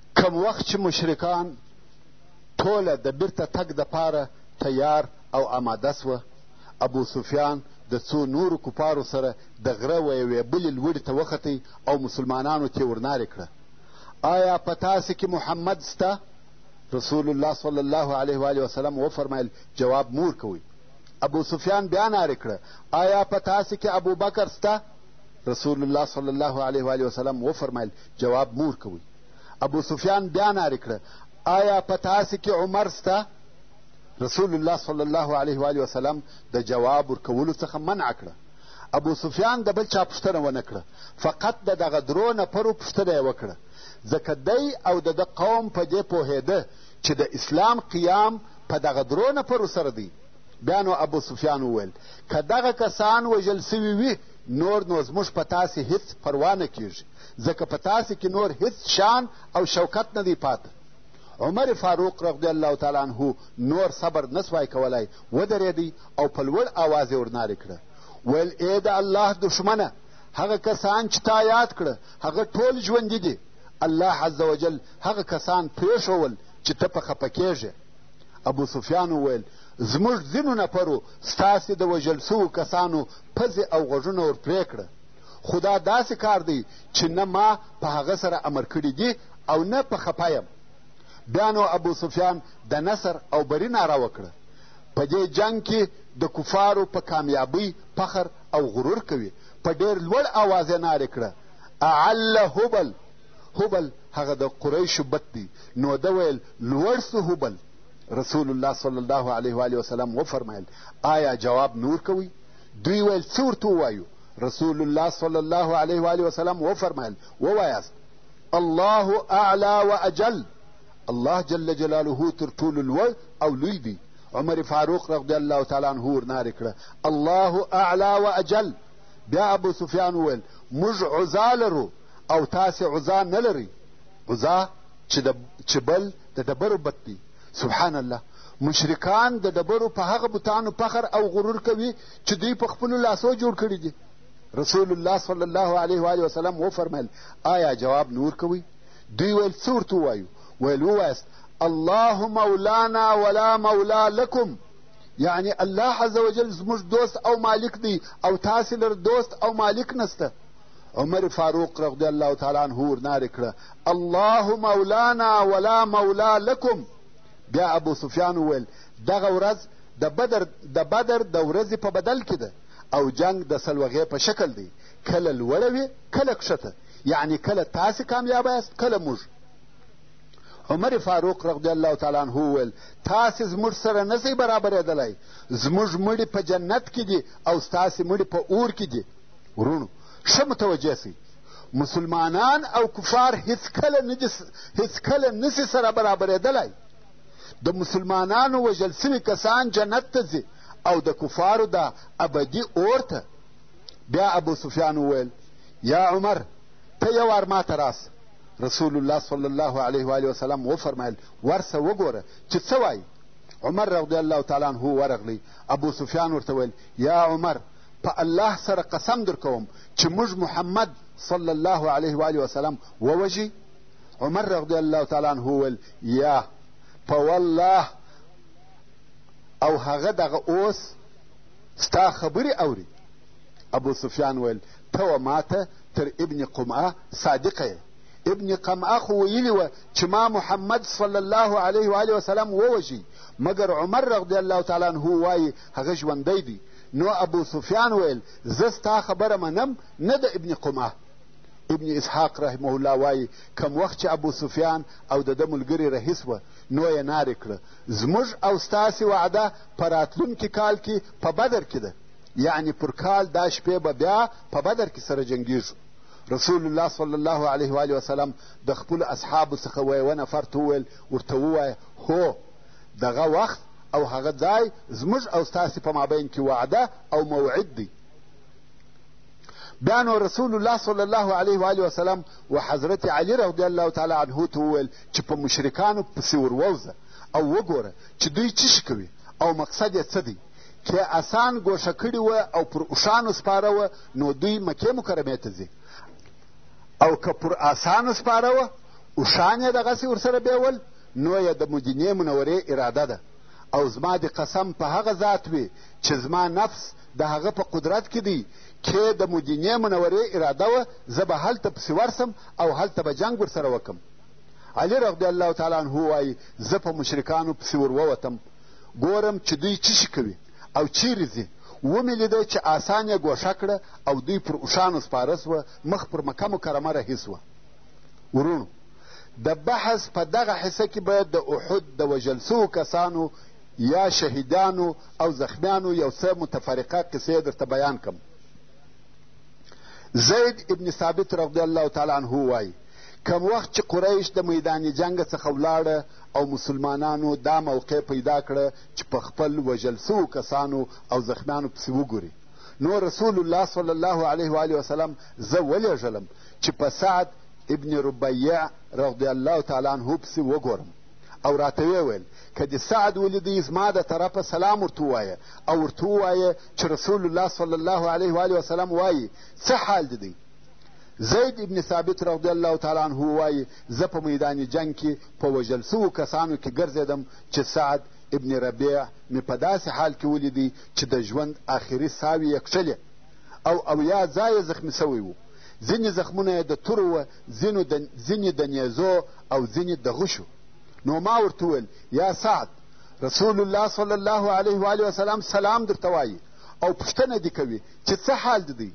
کوم وخت چې مشرکان ټوله د بیرته تګ دپاره تیار او آماده سوه ابو سفیان د څو نورو کفارو سره د غره و یوې بلې لوړې ته وختی او مسلمانانو ترې ورنارې کړه آیا په تاسې کې محمد سته رسول الله صلی الله علیه و آله وسلم وفرمایل جواب مور کوئ ابو سفیان بیا نارې کړه آیا په تاسې کې ابوبکر سته رسول الله صلی الله علیه و آله وسلم وفرمایل جواب مور کوئ ابو سفیان بیا نارې کړه آیا په تاسې کې عمر سته رسول الله صلی الله علیه و وسلم د جواب ورکولو څخه منع کړه ابو سفیان د بل چا پوښتنه ونه کړه فقط د دغه درو نفرو پوښتنه یې وکړه ځکه دی او د ده قوم په دې پوهېده چې د اسلام قیام په دغه درو نفرو سره دی بیا نو ابو سفیان وویل که دغه کسان وژل سوي وي نور نو زموږ په تاسې هیڅ پروا نه کیږي ځکه په تاسې کې نور هیڅ شان او شوکت نه دی پاته عمر فاروق رضی الله تعالی عنه نور صبر نه سوای کولای ودرېدی او په لوړ آواز یې ورنارې کړه ویل ای د الله دښمنه هغه کسان چې تا یاد کړه هغه ټول ژوندي دي الله عز وجل هغه کسان پرېښول چې ته په خپه کېږې ابو سفیان وویل زموږ ځینو نفرو ستاسې د وژل سوو کسانو پزې او غوږونه ور پرې کړه خو دا داسې کار دی چې نه ما په هغه سره امر کړي دي او نه په خپه یم بیا نو ابو سفیان د نصر او بري ناره وکړه په دې جنګ کې د کفارو په کامیابۍ فخر او غرور کوي په ډېر لوړ اواز یې نارې کړه اعل هبل هبل هغه د قریشو بت دی نو ده ویل لوړ سو هبل رسول الله صلی الله علیه و وسلم وفرمایل آیا جواب نور کوئ دوی ویل څه ورته ووایو رسول الله صلی الله علیه و آله وسلم وفرمایل ووایاست الله اعلی و اجل الله جل جلاله تر ټولو لوړ او لوی دی عمر فاروق رضی الله تعالی عنه ورنارې کړه الله اعلی و اجل بیا ابو سفیان وویل موږ عزا لرو او تاسې عزا نه لرئ عزا چې د چې بل د ډبرو بت دی سبحان الله مشرکان د ډبرو په هغه بتانو فخر او غرور کوي چې دوی په خپلو لاسو جوړ کړي دي رسول الله صلی الله علیه و وسلم وفرمیل آیا جواب نور کوي دوی ویل څه ورته ووایو ویل ووایاست الله مولانا ولا مولا لکم یعنی الله عز وجل زموږ دوست او مالک دی او تاسې لر دوست او مالک نسته عمر فاروق رضی الله تعالی عنه ورنارې کړه الله مولانا ولا مولا لکم بیا ابو سفیان وویل دغه ورځ د بدر د بدر د ورځې په بدل کې ده او جنګ د سلوغې په شکل دی کله لوړه وي کله کښته یعنی کله تاسې کامیابه یاست کله موږ عمر فاروق رضی الله تعالی عنه وویل تاسې زموږ سره نه شئ برابرېدلی زموږ مړي په جنت کې دي او ستاسې مړي په اور کې دي وروڼو ښه متوجه شئ مسلمانان او کفار هیڅکله نه دي هیڅکله نسي سره برابرېدلی د مسلمانانو وژل سوي کسان جنت ته ځي او د کفارو دا ابدي اور ته بیا ابو سفیان وویل یا عمر ته یو وار ماته راسه رسول الله صلی الله علیه وآله وسلم وفرمایل ورسه وګوره چې څه وایي عمر رضی الله تعالی عنه ورغلی ابو سفیان ورته ویل یا عمر په الله سره قسم در کوم چې موږ محمد صلی الله علیه وآله وسلم ووژي عمر رضی الله تعالی عنه وویل یا په والله او هغه دغه اوس ستا خبرې اوري ابو سفیان ویل ته و ماته تر ابن قمعه صادقه یې ابن قمعه خو ویلي وه چې ما محمد صلی الله علیه و علیه وسلم ووژي مګر عمر رضی الله تعالی عنه وایي هغه ژوندی دی نو ابو سفیان ویل زه ستا خبره منم نه د ابن قمعه ابن اسحاق رحمه الله وایي کم وخت چې ابو سفیان او د ده ملګري رهي سوه نو یې نارې کړه زموږ او ستاسې وعده په راتلونکي کال کې په بدر کې ده یعنې پر کال دا شپې به بیا په بدر کې سره جنګیږو رسول الله صلی الله علیه و وسلم د خپلو اصحابو څخه ویوه نفر ته وویل ورته ووایه هو دغه وخت او هغه ځای زموږ او ستاسې په مابین کې وعده او موعد دی بیا نو رسول الله صلی الله علیه و وسلم و حضرت علی رضی الله تعالی عنه ته وویل چې په مشرکانو پسې ورووځه او وګوره چې دوی څه شي کوي او مقصد یې څه دی که اسان ګوښه کړي وه او پر اوښانو سپاره وه نو دوی مکې مکرمې ته ځي او که پر اسانو سپاره وه اوښان یې دغسې ورسره بیول نو یې د مدینې منورې اراده ده او زما د قسم په هغه ذات وي چې زما نفس د هغه په قدرت کې دی، که د مدینې منورې اراده وه زه به هلته پسې ورسم او هلته به جنګ ورسره وکم. علي رضی الله تعالی عنه وایي، زه په مشرکانو پسې ور ووتم، ګورم چې دوی څه شي کوي او چیرې ځي، ومې لیده چې آسان یې ګوښه کړه او دوی پر اوښانو سپاره سوه، مخ پر مکه مکرمه رهي سوه. وروڼو! د بحث په دغه حصه کې به د احد د وژل سوو کسانو یا شهیدانو او زخمیانو یو څه متفرقه قصې درته بیان کم زید ابن ثابت رضی الله تعالی عنه وایي کم وخت چې قریش د میدان جنګ څخه ولاړه او مسلمانانو دا موقع پیدا کړه چې په خپل وژل سوو کسانو او زخمیانو پسې وګوري نو رسول الله صلی الله علیه و آله وسلم زه ولېږلم چې په سعد ابن ربیع رضی الله تعالی عنه پسې وګورم او راته ویې ویل که دې سعد ولیدی زما د طرفه سلام ورته ووایه او ورته ووایه چې رسول الله صلی الله علیه و وسلم وایي څه حال دې دی زید ابن ثابت رضی الله تعالی عنه وایي زه په میدان جنګ کې په وژل سوو کسانو کې ګرځېدم چې سعد ابن ربیع مې په داسې حال کې ولیدی چې د ژوند آخري ساوې یې کښلې او اویا ځایه زخمي سوی و ځینې زخمونه یې د تورو ځینو د ځینې د نیزو او ځینې د غشو نو ما ورته وویل یا سعد رسول الله صلی الله علیه و علیه وسلم سلام درته وایي او پوښتنه دې کوي چې څه حال دې دی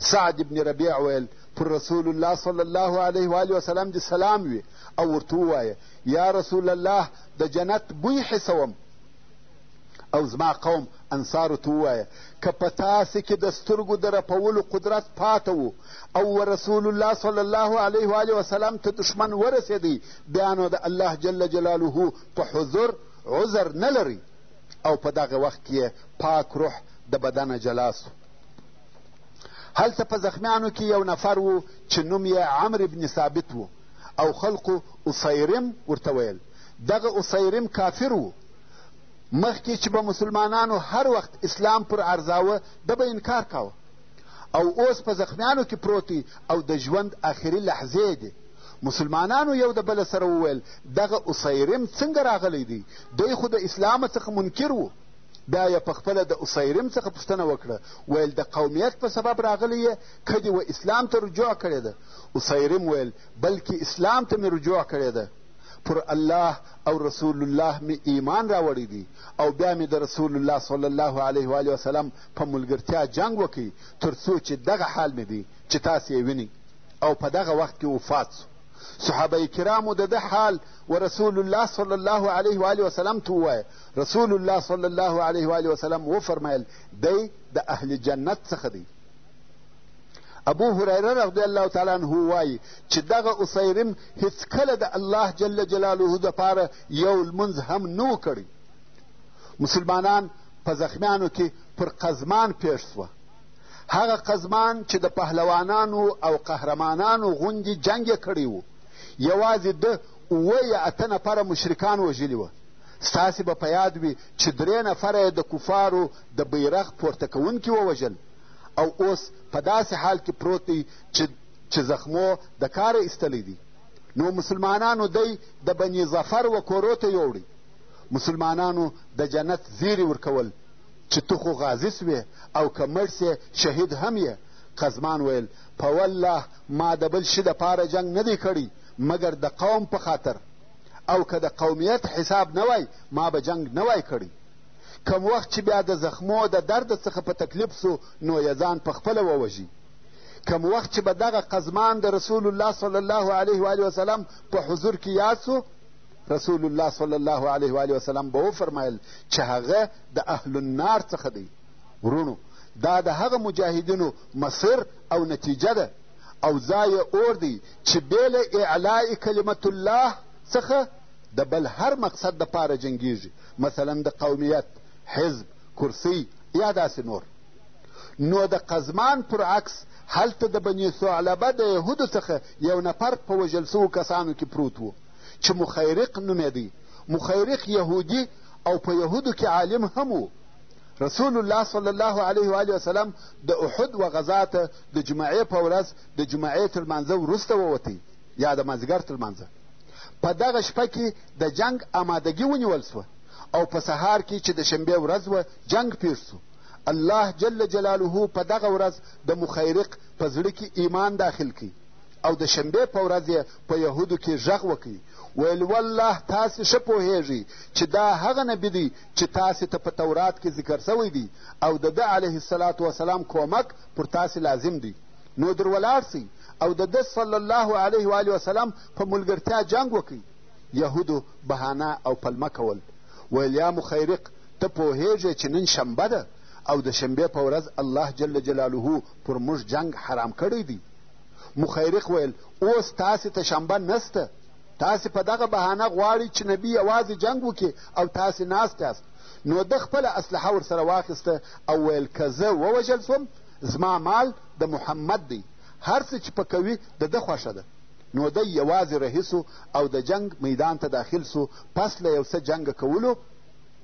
سعد ابن ربیع ویل پر رسول الله صلی الله علیه و علیه وسلم دې سلام وي او ورته ووایه یا رسول الله د جنت بوی حسوم او زما قوم انصارو ته ووایه که په تاسې کې د سترګو د رپولو قدرت پاته و او ورسول الله صلی الله علیه و آله وسلم ته دښمن ورسېدی بیا نو د الله جل جلاله په حضور عذر نه لري او په دغه وخت کې یې پاک روح د بدنه جلا سو هلته په زخمیانو کې یو نفر و چې نوم یې عمر ابن ثابت و او خلقو اسیرم ورته ویل دغه اسیرم کافر و مخکې چې به مسلمانانو هر وخت اسلام پر ارزاوه ده به انکار کاوه او اوس په زخمیانو کې پروت دی او د ژوند آخري لحظې دي مسلمانانو یو د بل سره وویل دغه اسیرم څنګه راغلی دی دی خو د اسلام څخه منکر و بیا یې په خپله د اسیرم څخه پوښتنه وکړه ویل د قومیت په سبب راغلی یې که دې و اسلام ته رجوع کړې ده اسیرم ویل بلکې اسلام ته مې رجوع کړې ده پر الله او رسول الله مې ایمان راوړی دی او بیا مې د رسول الله صلی الله علیه و وسلم په ملګرتیا جنګ وکړئ تر څو چې دغه حال مې دی چې تاسې یې وینئ او په دغه وخت کې وفات سو صحابه کرامو د ده حال و رسول الله صلی الله علیه و آله وسلم ته ووایه رسول الله صلی الله علیه و آله وسلم وفرمایل دی د اهل جنت څخه دی ابو هریره رضی الله تعالی عنه وایي چې دغه اسیرم هیڅکله د الله جل جلاله دپاره یو لمونځ هم نه و کړی مسلمانان په زخمیانو کې پر قزمان پېښ شوه هغه قزمان چې د پهلوانانو او قهرمانانو غوندې جنګ یې کړی و یوازې ده اووه یا اته نفره مشرکان وژلي وه ستاسې به په یاد وي چې درې نفره یې د کفارو د بیرغ پورته کوونکي ووژل او اوس په داسې حال کې پروت دی چې چې زخمو د کاره ایستلی دی نو مسلمانانو دی د بني ظفر و کورو ته یوړئ مسلمانانو د جنت زیری ورکول چې ته خو غازي سوې او که مړ سې شهید هم یې قزمان ویل په والله ما د بل شي دپاره جنګ نه دی کړی مګر د قوم په خاطر او که د قومیت حساب نه وای ما به جنګ نه وای کړی کم وخت چې بیا د زخمو د درد څخه په تکلیف سو نو یې ځان په خپله ووژي کم وخت چې به دغه قزمان د رسول الله صلی الله علیه و وسلم په حضور کې یاد سو رسول الله صلی الله علیه و آله وسلم به وفرمایل چې هغه د اهل النار څخه دی وروڼو دا د هغه مجاهدینو مصر او نتیجه ده او ځای اور دی چې بې له اعلاء کلمت الله څخه د بل هر مقصد دپاره جنګیږي مثلا د قومیت حزب کرسی یا داسې نور نو د قزمان پر عکس هلته د بني ثعلبه د یهودو څخه یو نفر په وژل سوو کسانو کې پروت و چې مخیرق نومېدی مخیرق یهودي او په یهودو کې عالم هم و رسول الله صلی الله علیه و وسلم د احد و غذا ته د جمعې په ورځ د جمعې تر لمانځه وروسته ووتی یا د مازدیګر تر لمانځه په دغه شپه کې د جنګ آمادګي ونیول سوه او په سهار کې چې د شنبې ورځ وه جنګ پېښ سو الله جل جلاله په دغه ورځ د مخیرق په زړه کې ایمان داخل کړي او د شنبې په ورځ یې په یهودو کې غږ وکړي ویل والله تاسې ښه پوهېږئ چې دا هغه نبي دی چې تاسې ته په تورات کې ذکر سوی دی او د ده علیه السلام وسلام کومک پر تاسې لازم دی نو در ولاړ سئ او د ده صلی الله علیه و علیه وسلم په ملګرتیا جنګ وکړئ یهودو بهانه او پلمه کول ویل یا مخیرق ته پوهېږې چې نن شنبه ده او د شنبې په ورځ الله جل جلاله پر موږ جنګ حرام کړی دی مخیرق ویل اوس تاسې ته شنبه نسته تاسې په دغه بهانه غواړئ چې نبي یوازې جنګ وکړي او تاسې ناست یاست نو ده خپله اسلحه ورسره واخیسته او ویل که زه ووژل سوم زما مال د محمد دی هر څه چې پکوي د ده خوښه ده نو دی یوازې رهي سو او د جنګ میدان ته داخل سو پس له یو څه جنګ کولو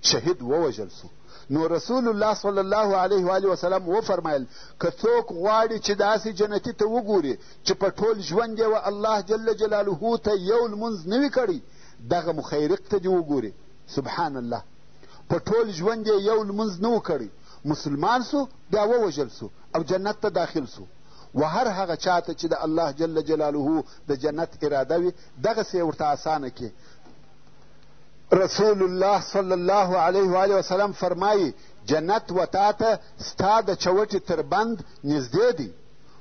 شهید ووژل شو نو رسول الله صلی الله علیه و وسلم وفرمایل که څوک غواړي چې داسې جنتي ته وګوري چې په ټول ژوند یې و الله جل جلاله ته یو لمونځ نه وي کړی دغه مخیرق ته دې وګوري سبحان الله په ټول ژوند یې یو لمونځ نه و کړی مسلمان سو بیا ووژل سو او جنت ته داخل سو و هر هغه چا ته چې د الله جل جلاله د جنت اراده وي دغسې یې ورته اسانه کې رسول الله صلی الله علیه وآله وسلم فرمایي جنت و تا ته ستا د چوټې تر بند نږدې دی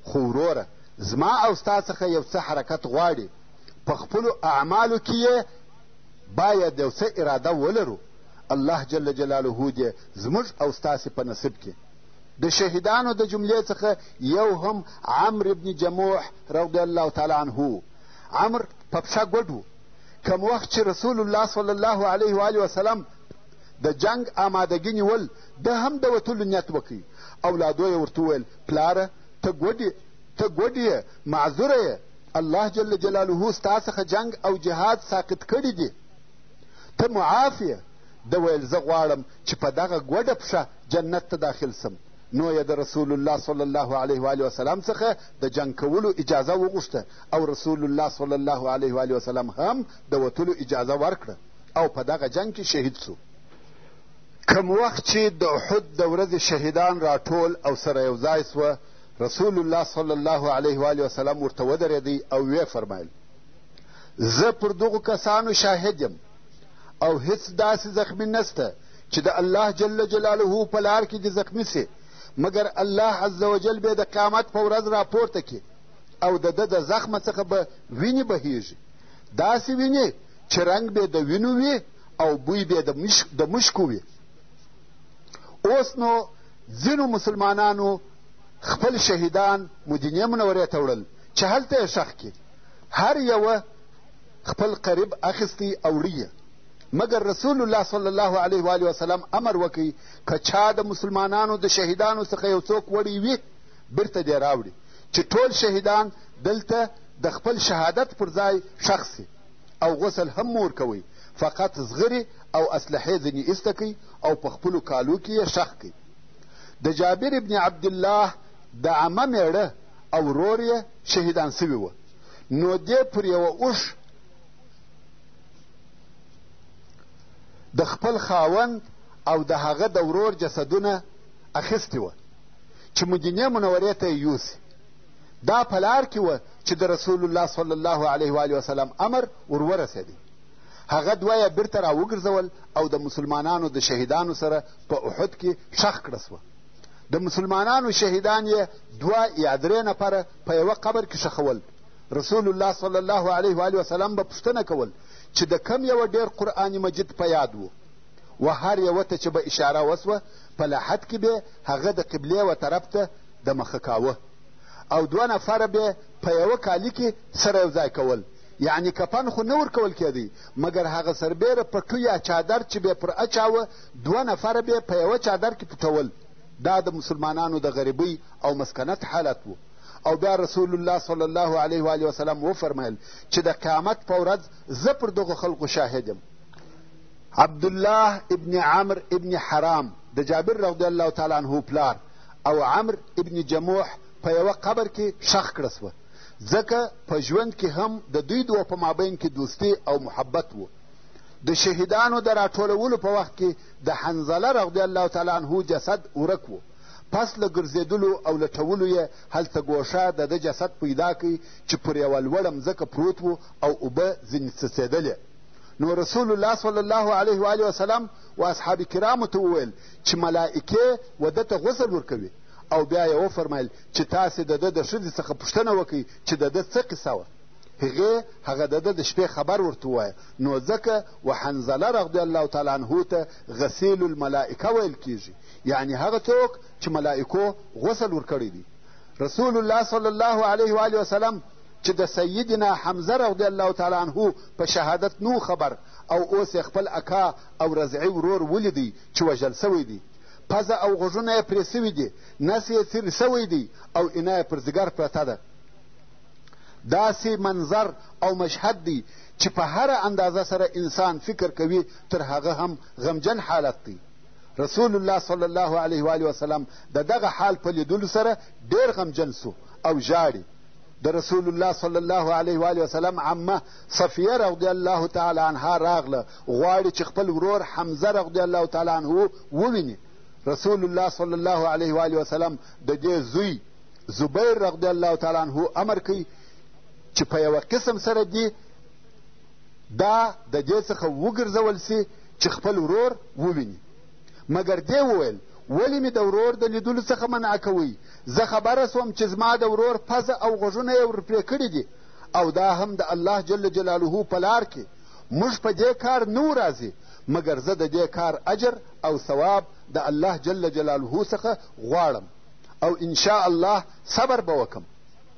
خو وروره زما او ستا څخه یو څه حرکت غواړي په خپلو اعمالو کې یې باید یو څه اراده ولرو الله جل جلاله دې زموږ او ستاسې په نصیب کې د شهیدانو د جملې څخه یو هم عمر ابن جموح رضی الله تعالی عنه عمر په پښه ګډ و کم وخت چې رسول الله صلی الله علیه و آله وسلم د جنګ آمادګي نیول ده هم د وتلو نیت وکړ اولادو یې ورته وویل پلاره ته ګوډې ته ګوډې یې معذوره یې الله جل جلاله ستا څخه جنګ او جهاد ساقط کړي دي ته معاف یې ده ویل زه غواړم چې په دغه ګوډه پښه جنت ته داخل سم نو یې د رسول الله صلی الله علیه و وسلم څخه د جنګ کولو اجازه وغوښته او رسول الله صلی الله علیه و آله وسلم هم د وتلو اجازه ورکړه او په دغه جنګ کې شهید سو. کوم وخت چې د احد د ورځې شهیدان راټول او سره یو ځای سوه رسول الله صلی الله علیه و آله وسلم ورته ودرېدی او ویې فرمایل زه پر دغو کسانو شاهد یم او هیڅ داسې زخمی نسته چې د الله جل جلاله په لار کې دې زخمی سي مګر الله عز وجل به د قیامت په ورځ راپورته کړي او د ده د زخمه څخه به وینې بهیږي داسې وینې چې رنګ به د وینو وي او بوی به د مشکو وي اوس نو ځینو مسلمانانو خپل شهیدان مدینې منورې ته وړل چې هلته یې ښخ کړي هر یوه خپل قریب اخیستی او وړي مګر رسول الله صلی الله علیه و وسلم امر وکړي که چا د مسلمانانو د شهیدانو څخه یو څوک وړی وي بیرته دې راوړي چې ټول شهیدان دلته د خپل شهادت پر ځای ښخ سي او غسل هم مور کوئ فقط زغرې او اسلحې ځینې ایسته کوي او په خپلو کالو کې یې ښخ کوي د جابر ابن عبدالله د عمه مېړه او ورور یې شهیدان سوي وه نو دې پر یوه اوښ د خپل خاوند او د هغه د ورور جسدونه اخیستي وه چې مدینې منورې ته یې یوسي دا په لار کې وه چې د رسول الله صلی الله علیه و وسلم امر ور ورسېدی هغه دوه یې بیرته راوګرځول او د مسلمانانو د شهیدانو سره په احد کې ښخ کړه سوه د مسلمانانو شهیدان یې دوه یا درې نفره په یوه قبر کې ښخول رسول الله صلی الله علیه و وسلم به پوښتنه کول چې د کم یوه ډېر قرآن مجید په یاد و و هر یوه ته چې به اشاره وسوه په لحد کې به هغه د قبلې و طرف ته د مخه کاوه او دوه نفره به په یوه کالي کې سره یو ځای کول یعنی کفن خو نه ورکول کېدی مګر هغه سربیره پټو یا چادر چې به پر اچاوه دوه نفره به په یوه چادر کې پټول دا د مسلمانانو د غریبۍ او مسکنت حالت و او بیا رسول الله صلی الله علیه و وسلم وفرمایل چې د قیامت په ورځ زه پر دغو خلقو شاهد یم عبدالله ابن عمر ابن حرام د جابر رضی الله تعالی عنه پلار او عمر ابن جموح په یوه قبر کې ښخ کړه سوه ځکه په ژوند کې هم د دوی دوه په مابین کې دوستي او محبت و د شهیدانو د راټولولو په وخت کې د حنزله رضی الله تعالی عنه جسد ورک و پس له ګرځېدلو او لټولو یې هلته ګوښه د ده جسد پیدا کړي چې پر یوه لوړه مځکه پروت و او اوبه ځینې څڅېدلې نو رسول الله صلی الله علیه و آله وسلم و اصحاب کرامو ته وویل چې ملائکې و ده ته غسل ورکوي او بیا یې وفرمایل چې تاسې د ده د ښځې څخه پوښتنه وکړئ چې د ده څه قصه وه هغې هغه د ده د شپې خبر ورته ووایه نو ځکه و حنظله رضی الله تعالی عنه ته غسیل الملائکه ویل کیږي یعنی هغه څوک چې ملائکو غسل ورکړی دی رسول الله صلی الله علیه و وسلم چې د سیدنا حمزه رضی الله تعالی عنه په شهادت نو خبر او اوس یې خپل اکا او رضعي ورور ولیدی چې وژل سوی دی پزه او غوږونه یې پرې سوي دي نس یې څیر سوی دی او اینا یې پر ځګر پرته ده داسې منظر او مشهد دی چې په هره اندازه سره انسان فکر کوي تر هغه هم غمجن حالت دی رسول الله صلی الله علیه و وسلم د دغه حال په لیدلو سره ډېر غمجن سو او ژاړي د رسول الله صلی الله علیه و آله وسلم عمه صفیه رضی الله تعالی عنها راغله غواړي چې خپل ورور حمزه رضی الله تعالی عنه وویني رسول الله صلی الله علیه و آله وسلم د دې زوی زبیر رضی الله تعالی عنه امر کوي چې په یوه قسم سره دي دا د دې څخه وګرځول سي چې خپل ورور وویني مګر دې وویل ولې مې د ورور د لیدلو څخه منع کوئ زه خبره سوم چې زما د ورور پزه او غوږونه یې ورپرې کړي دي او دا هم د الله جل جلاله په لار کې موږ په دې کار نه راځي مګر زه د دې کار اجر او ثواب د الله جل جلاله څخه غواړم او انشاء الله صبر به وکم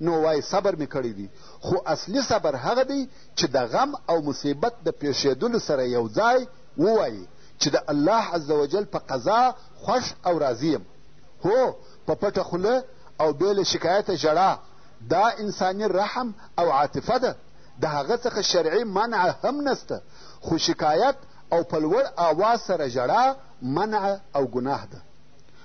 نو وایي صبر مې کړی دی، خو اصلي صبر هغه دی چې د غم او مصیبت د پېښېدلو سره یو ځای ووایي چې د الله عزوجل په قضا خوښ او راضي یم. هو! په پټه خوله او بې له شکایته ژړا دا انساني رحم او عاطفه ده، د هغه څخه شرعي منع هم نشته، خو شکایت او په لوړ آواز سره ژړا منع او ګناه ده.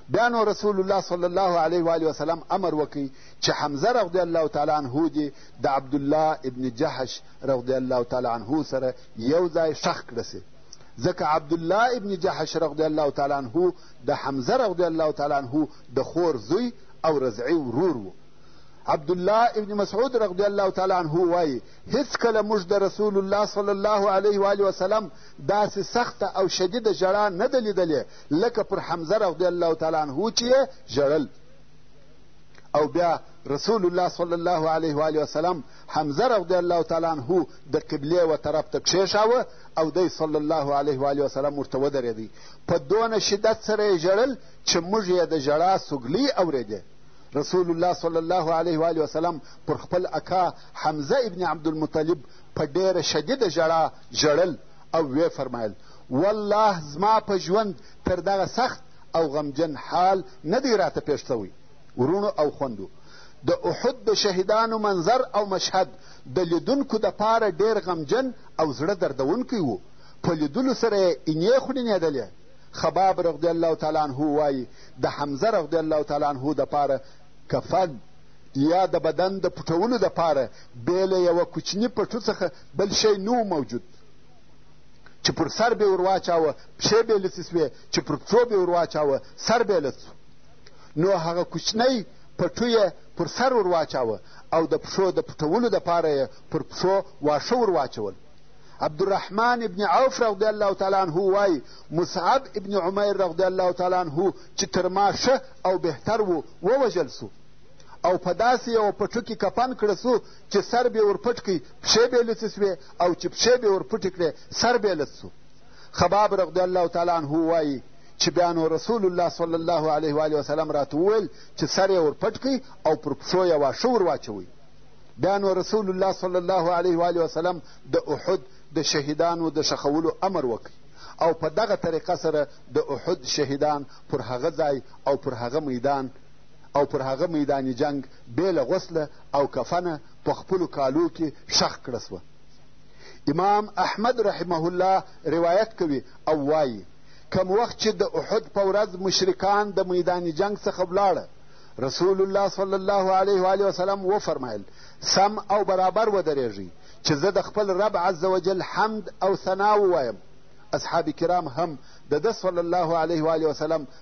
بیا نو رسول الله صلی الله علیه وآله وسلم امر وکړ چې حمزه رضی الله تعالی عنه دې د عبدالله ابن جهش رضی الله تعالی عنه سره یو ځای ښخ کړه سي ځکه عبدالله ابن جهش رضی الله تعالی عنه د حمزه رضی الله تعالی عنه د خور زوی او رضعي ورور و عبدالله ابن مسعود رضی الله تعالی عنه وایي هیڅکله موږ د رسول الله صلی الله علیه و وسلم داسې سخته او شدیده ژړا نه ده لیدلې لکه پر حمزه رضی الله تعالی عنه چې یې ژړل او بیا رسول الله صلی الله علیه و وسلم حمزه رضی الله تعالی عنه د قبلې و طرف ته کښېښاوه او دی صلی الله علیه و وسلم ورته ودرېدی په دونه شدت سره یې ژړل چې موږ یې د ژړا سګلۍ اورېدې رسول الله صلی الله علیه و وسلم پر خپل اکا حمزه ابن عبدالمطلب په ډېره شدیده ژړا ژړل او ویې فرمایل والله زما په ژوند تر دغه سخت او غمجن حال نه دی راته پېښ شوی وروڼو او خوندو د احد د شهیدانو منظر او مشهد د لیدونکو دپاره ډېر غمجن او زړه دردونکی و په لیدلو سره یې اینې خړینېدلې خباب رضی الله تعالی عنه وایي د حمزه رضی الله تعالی عنه دپاره کفن یا د بدن د پټولو دپاره بې له یوه کوچني پټو څخه بل شی نه موجود چې پر سر به یې ور واچاوه پښې به یې لڅې سوې چې پر پښو به یې ور واچاوه سر به یې لڅ سو نو هغه کوچنی پټو یې پر سر ور واچاوه او د پښو د پټولو دپاره یې پر پښو واښه ور واچول عبدالرحمن ابن عوف رضی الله تعالی عنه وایي مصعب ابن عمیر رضی الله تعالی عنه چې تر ما ښه او بهتر و ووژل سو او په داسې یوه پټو کې کفن کړه سو چې سر بې ور پټ کړي پښې بې لڅې شوې او چې پښې بې ور پټې کړې سر بې لڅ شو خباب رضی الله تعالی عنه وایي چې بیا نو رسول الله صلی الله علیه و وسلم راته وویل چې سر یې ور پټ کړئ او پر پښو یې واښه ور واچوئ بیا نو رسول الله صلی الله علیه و وسلم د احد د شهیدانو د ښخولو امر وکړ او په دغه طریقه سره د احد شهیدان پر هغه ځای او پر هغه میدان او پر هغه میدان جنګ بې له غسله او کفنه په خپلو کالو کې ښخ کړه سوه امام احمد رحمه الله روایت کوي او وایي کم وخت چې د احد په ورځ مشرکان د میدان جنگ څخه ولاړه رسول الله صلی الله علیه و علیه وسلم وفرمایل سم او برابر ودرېږئ چې زه د خپل رب عز وجل حمد او ثنا ووایم اصحاب کرام هم د ده صلی الله علیه و علیه وسلم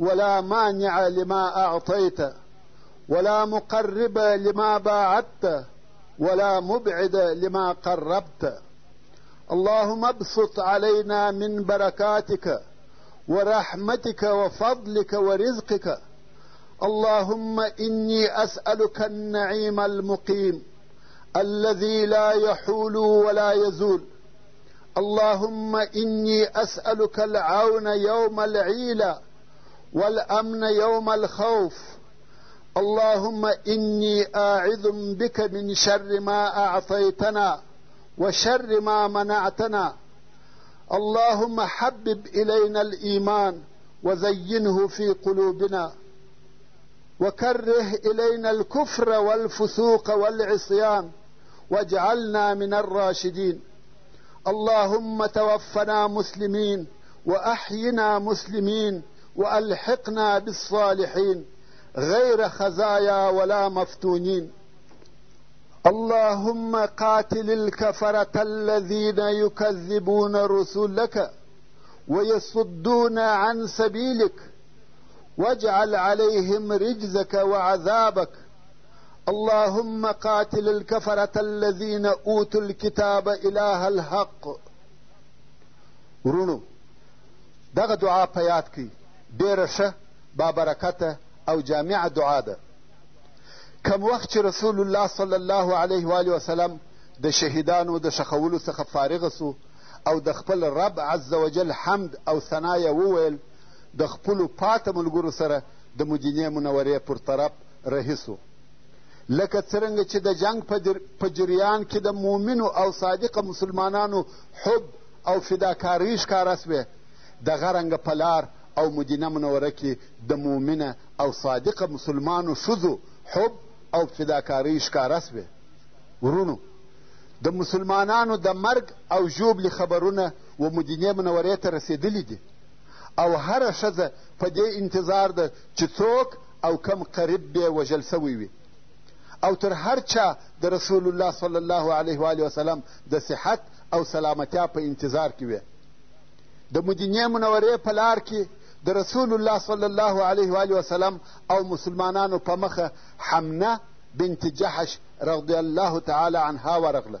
ولا مانع لما أعطيت ولا مقرب لما باعدت ولا مبعد لما قربت اللهم ابسط علينا من بركاتك ورحمتك وفضلك ورزقك اللهم إني أسألك النعيم المقيم الذي لا يحول ولا يزول اللهم إني أسألك العون يوم العيلة والأمن يوم الخوف اللهم إني آعذ بك من شر ما أعطيتنا وشر ما منعتنا اللهم حبب إلينا الإيمان وزينه في قلوبنا وكره إلينا الكفر والفسوق والعصيان واجعلنا من الراشدين اللهم توفنا مسلمين واحينا مسلمين والحقنا بالصالحين غير خزايا ولا مفتونين اللهم قاتل الكفره الذين يكذبون رسلك ويصدون عن سبيلك واجعل عليهم رجزك وعذابك اللهم قاتل الكفرة الذين اوتوا الكتاب اله الحق ورونو دغه دعا په یاد کړئ ډېره ښه بابرکته او جامعه دعا ده کم وخت چې رسول الله صلی الله علیه و وسلم د شهیدانو د ښخولو څخه فارغ سو او د خپل رب عز وجل حمد او ثنا یې وویل د خپلو پاته ملګرو سره د مدینې منورې پر طرف رهي شو. لکه څرنګه چې د جنګ په جریان کې د مؤمنو او صادقه مسلمانانو حب او فداکارۍ ښکاره شوې، دغه رنګه په لار او مدینه منوره کې د مؤمنه او صادقه مسلمانو ښځو حب او فداکارۍ ښکاره شوې. وروڼو! د مسلمانانو د مرګ او ژوبلې خبرونه و مدینې منورې ته رسېدلي دي. او هره ښځه په دې انتظار ده چې څوک او کم قریب بې وژل شوی وي او تر هر چا د رسول الله صلی الله علیه و آله وسلم د صحت او سلامتیا په انتظار کې وي د مدینې منورې په لار کې د رسول الله صلی الله علیه و آله وسلم او مسلمانانو په مخه حمنه بنت جحش رضی الله تعالی عنها ورغله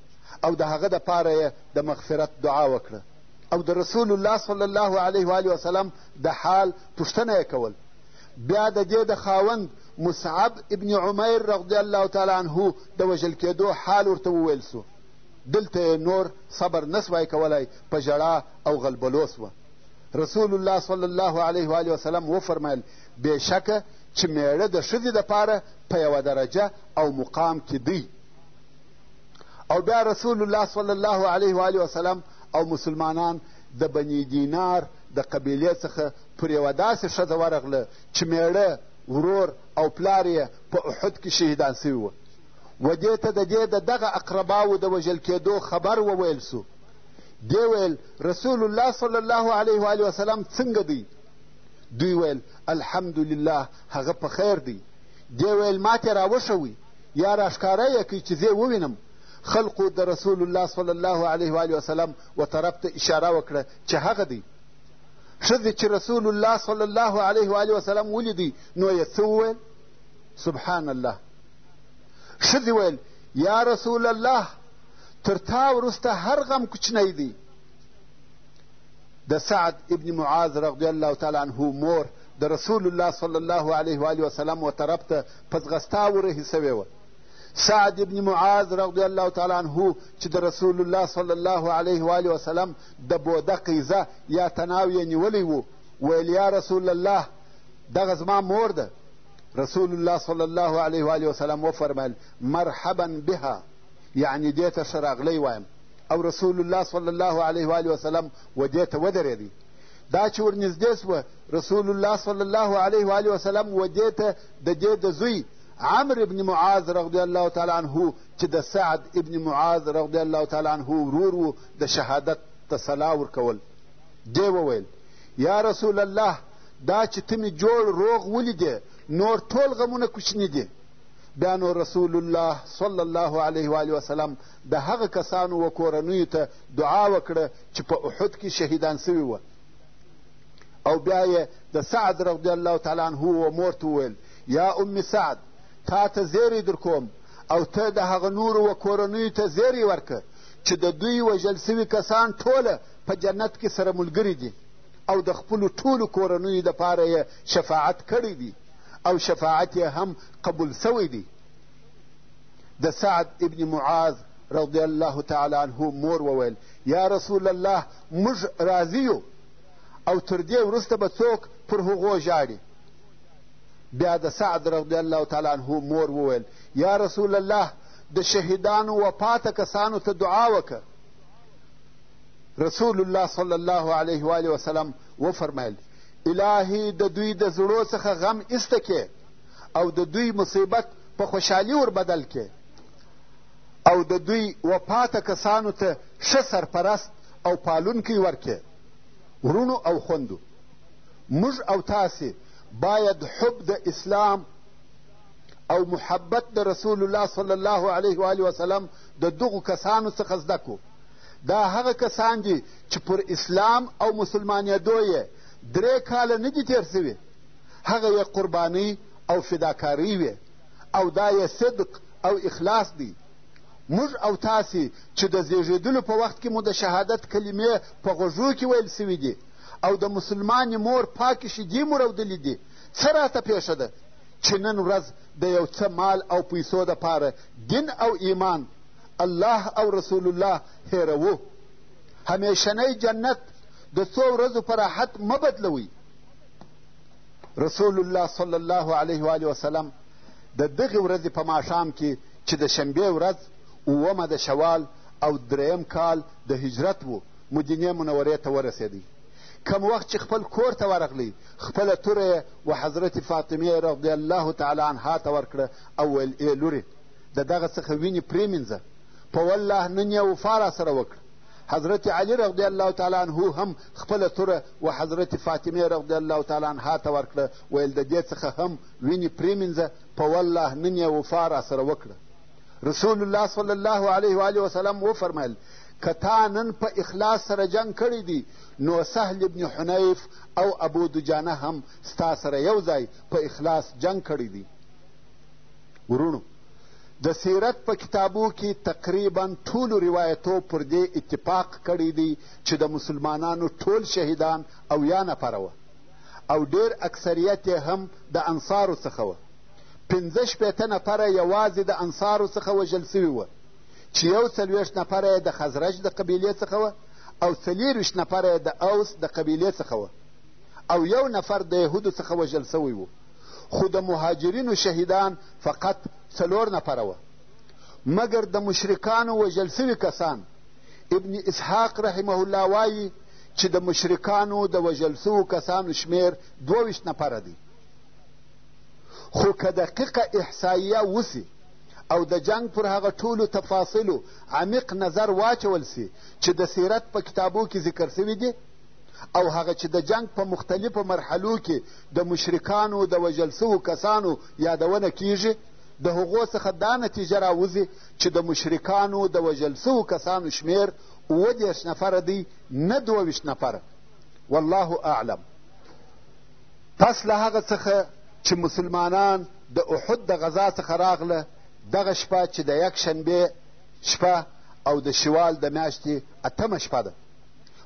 او د هغه دپاره یې د مغفرت دعا وکړه او د رسول الله صلی الله علیه و وسلم د حال پوښتنه یې کول بیا د دې د خاوند مصعب ابن عمیر رضی الله تعالی عنه د وژل کېدو حال ورته وویل سو دلته یې نور صبر نه سوای کولای په ژړا او غلبلو سوه رسول الله صلی الله علیه و آله وسلم وفرمیل بېشکه چې مېړه د ښځې دپاره په یوه درجه او مقام کې دی او بیا رسول الله صلی الله علیه و آله وسلم او مسلمانان د بني دینار د قبیلې څخه پر یوه داسې ښځه ورغله چې میړه ورور او پلار یې په احد کې شهیدان سوي وه و دې ته د دې د دغه اقرباو د وژل کېدو خبر وویل سو دې ویل رسول الله صلی الله علیه و وسلم څنګه دی دوی ویل الحمدلله هغه په خیر دی دې ویل ماتې راوښوي یا راښکاره یې کړئ چې زه ووینم خلقو د رسول الله صلی الله علیه و وسلم و طرف ته اشاره وکړه چې هغه دی ښځې چې رسول الله صلی الله علیه و وسلم ولیدی نو یې څه وویل سبحان الله ښځې ویل یا رسول الله تر تا وروسته هر غم کوچنی دی د سعد ابن معاذ رضی الله تعالی عنه مور د رسول الله صلی الله علیه و وسلم و طرف ته په ځغستاوو رهي سوې وه. سعد ابن معاذ رضی الله تعالی عنه چې د رسول الله صلی الله علیه و آله وسلم د بوده قیزه یا تناو یې نیولی و ویل یا رسول الله دغه زما مور ده رسول الله صلی الله علیه و آله وسلم وفرمیل مرحبا بها یعنی دې ته ښه راغلی وایم او رسول الله صلی الله علیه و آله وسلم و دې ته ودرېدی دا چې ورنږدې سوه رسول الله صلی الله علیه و آله وسلم و دې ته د دې د زوی عمر ابن معاذ رضی الله تعالی عنه چې د سعد ابن معاذ رضی الله تعالی عنه ورور و د شهادت ته سلا ورکول دې وویل یا رسول الله دا چې ته مې جوړ روغ ولیدې نور ټول غمونه کوچني دي بیا نو رسول الله صلی الله علیه و علیه وسلم د هغه کسانو و کورنیو ته دعا وکړه چې په احد کې شهیدان سوي وه او بیا یې د سعد رضی الله تعالی عنه و مور ته وویل یا ام سعد تا ته زیری در کوم او ته د هغه نورو و کورنیو ته زیری ورکه چې د دوی وژل سوي کسان ټوله په جنت کې سره ملګري دي او د خپلو ټولو کورنیو دپاره یې شفاعت کړی دی او شفاعت یې هم قبول سوی دی د سعد ابن معاذ رضی الله تعالی عنه مور وویل یا رسول الله موږ راضي یو او تر دې وروسته به څوک پر هغو ژاړي بیا د سعد رضی الله تعالی عنه مور وویل یا رسول الله د شهیدانو وفاته کسانو ته دعا وکړه رسول الله صلی الله علیه و وسلم وفرمیل الهي د دوی د زړو څخه غم ایسته کې او د دوی مصیبت په خوشحالي وربدل کې او د دوی وفاته کسانو ته ښه سرپرست او پالونکی ورکړې وروڼو او خوندو موږ او تاسې باید حب د اسلام او محبت د رسول الله صلی الله علیه و وسلم د دغو کسانو څخه زده کړو دا هغه کسان دي چې پر اسلام او مسلمانېدو یې درې کاله نه دي تېر سوي هغه یې قربانۍ او فداکارۍ وې او دا یې صدق او اخلاص دی موږ او تاسې چې د زیږېدلو په وخت کې مو د شهادت کلمې په غوږو کې ویل سوي دي او د مسلمانې مور پاکې شیدې مو رودلې دي څه راته پېښه ده چې نن ورځ د یو څه مال او پیسو دپاره دین او ایمان الله او رسول الله هېروو همیشنی جنت د څو ورځو په راحت مه بدلوئ رسول الله صلی الله علیه و وسلم د دغې ورځې په ماښام کې چې د شنبې ورځ اوومه د شوال او دریم کال د هجرت و مدینې منورې ته ورسېدی کم وخت چې خپل کور ته ورغلی خپله توره یې و حضرت فاطمې رضی الله تعالی عنها ته ورکړه او ویل ای لورې د دغه څخه وینې پرېمینځه په والله نن یې وفا راسره وکړه حضرت علي رضی الله تعالی عنه هم خپله توره و حضرت فاطمې رضی الله تعالی عنها ته ورکړه ویل د دې څخه هم وینې پرېمینځه په والله نن یې وفا راسره وکړه رسول الله صلی الله علیه وآله وسلم وفرمیل که تا نن په اخلاص سره جنګ کړی دی نو سهل ابن حنیف او ابو دجانه هم ستا سره یو ځای په اخلاص جنګ کړی دی ورونو د سیرت په کتابو کې تقریبا ټولو روایتو پر دې اتفاق کړی دی چې د مسلمانانو ټول شهیدان اویا نفره وه او ډېر اکثریت یې هم د انصارو څخه وه پنځه شپېته نفره یوازې د انصارو څخه وژل سوي وه چې یو څلوېښت نفره یې د خزرج د قبیلې څخه وه او څلېرویشت نفره یې د اوس د قبیلې څخه وه او یو نفر د یهودو څخه وژل سوی و خو د مهاجرینو شهیدان فقط څلور نفره وه مګر د مشرکانو وژل سوي کسان ابن اسحاق رحمه الله وایي چې د مشرکانو د وژل سوو کسانو شمېر دوه ویشت نفره دی خو که دقیقه احصاییه وسي او د جنګ پر هغه ټولو تفاصیلو عمیق نظر واچول سي چې د سیرت په کتابو کې ذکر سوي دي او هغه چې د جنګ په مختلفو مرحلو کې د مشرکانو د وژل سوو کسانو یادونه کیږي د هغو څخه دا نتیجه راوځي چې د مشرکانو د وژل سوو کسانو شمېر اووه دېرش نفره دی نه دوه ویشت نفره والله اعلم پس له هغه څخه چې مسلمانان د احد د غذا څخه راغله دغه شپه چې د یک شنبې شپه او د شوال د میاشتې اتمه شپه ده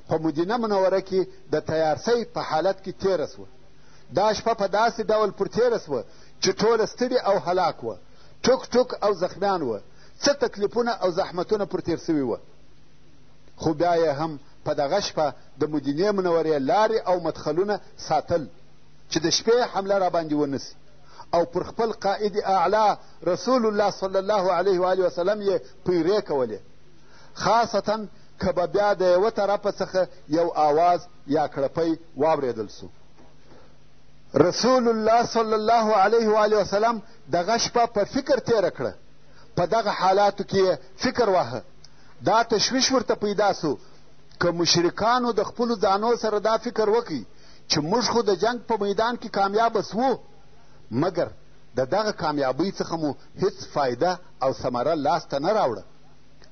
په مدینه منوره کې د تیارسۍ په حالت کې تېره سوه دا شپه په داسې ډول پر تېره سوه چې ټوله ستړې او هلاک وه ټوک ټوک او زخمیان و، څه تکلیفونه او زحمتونه پر تېر سوي و، خو بیا یې هم په دغه شپه د مدینې منورې لارې او مدخلونه ساتل چې د شپې حمله راباندې ونه سي او پر خپل قائد اعلی رسول الله صلی الله علیه و آله وسلم یې پیرې کولې خاصتا که به بیا د یوه طرفه څخه یو آواز یا کړپی واورېدل سو رسول الله صلی الله علیه و آله وسلم دغه شپه په فکر تېره کړه په دغه حالاتو کې یې فکر واهه دا تشویش ورته پیدا سو که مشرکانو د خپلو ځانو سره دا فکر وکړي چې موږ خو د جنگ په میدان کې کامیابه سوو مګر د دغه کامیابۍ څخه مو هیڅ فایده او ثمره لاسته نه راوړه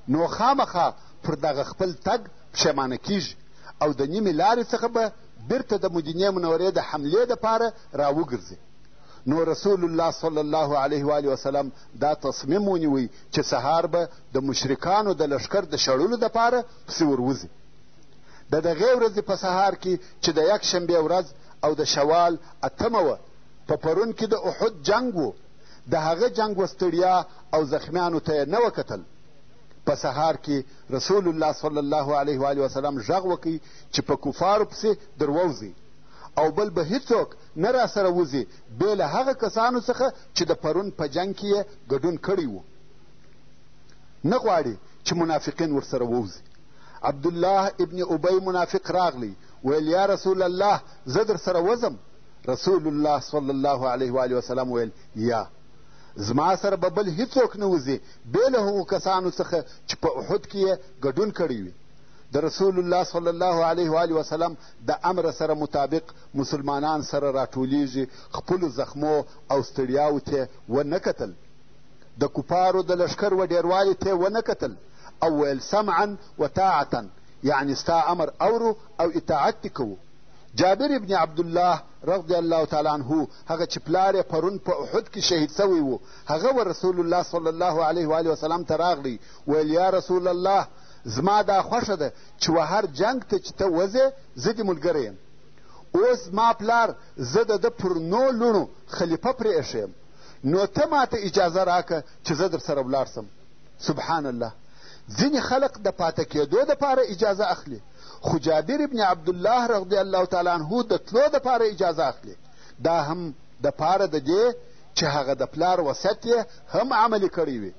نو خامخا پر دغه خپل تګ پښیمانه کیږي او د نیمې لارې څخه به بیرته د مدینې منورې د حملې دپاره راوګرځي نو رسول الله صلی الله علیه و وسلم دا تصمیم ونیوی چې سهار به د مشرکانو د لښکر د شړلو دپاره پسې وروځي د دغې ورځې په سهار کې چې د یک شنبې ورځ او د شوال اتمه وه په پرون کې د احد جنګ و د هغه جنګ و ستړیا او زخمیانو ته یې نه وکتل په سهار کې رسول الله صلی الله علیه و وسلم غږ وکړي چې په کفارو پسې درووځي او بل به هیڅوک نه راسره وځي بې له هغه کسانو څخه چې د پرون په جنګ کې یې ګډون کړی و نه غواړي چې منافقین ورسره ووځي عبدالله ابن ابی منافق راغلی ویل یا رسول الله زه در سره وځم رسول الله صلی الله علیه وآله وسلم ویل یا زما سره به بل هیڅوک نه وځي بې له هغو کسانو څخه چې په احد کې یې ګډون کړی وي د رسول الله صلی الله علیه وآله وسلم د امر سره مطابق مسلمانان سره راټولیږي خپلو زخمو او ستړیاو ته ونه کتل د کفارو د لښکر و ډېروالي ته ونه کتل او ویل سمعا و طاعتا یعنی ستا امر اورو او اطاعت دې کوو جابر ابن عبدالله رضی الله تعالی عنه هغه چې پلار یې پرون په احد کې شهید سوی و هغه و رسول الله صلی الله علیه وآله وسلم ته راغلی ویل یا رسول الله زما دا خوښه ده چې وهر جنګ ته چې ته وځې زه دې ملګری یم اوس زما پلار زه د ده پر نو لوڼو خلیفه پرې ایښی یم نو ته ماته اجازه راکه چې زه در سره ولاړ سم سبحان الله ځینې خلق د پاته کېدو دپاره اجازه اخلي خو جابر ابن عبدالله رضی الله تعالی عنه د تلو دپاره اجازه اخلي دا هم دپاره د دې چې هغه د پلار وصیت یې هم عملي کړی وي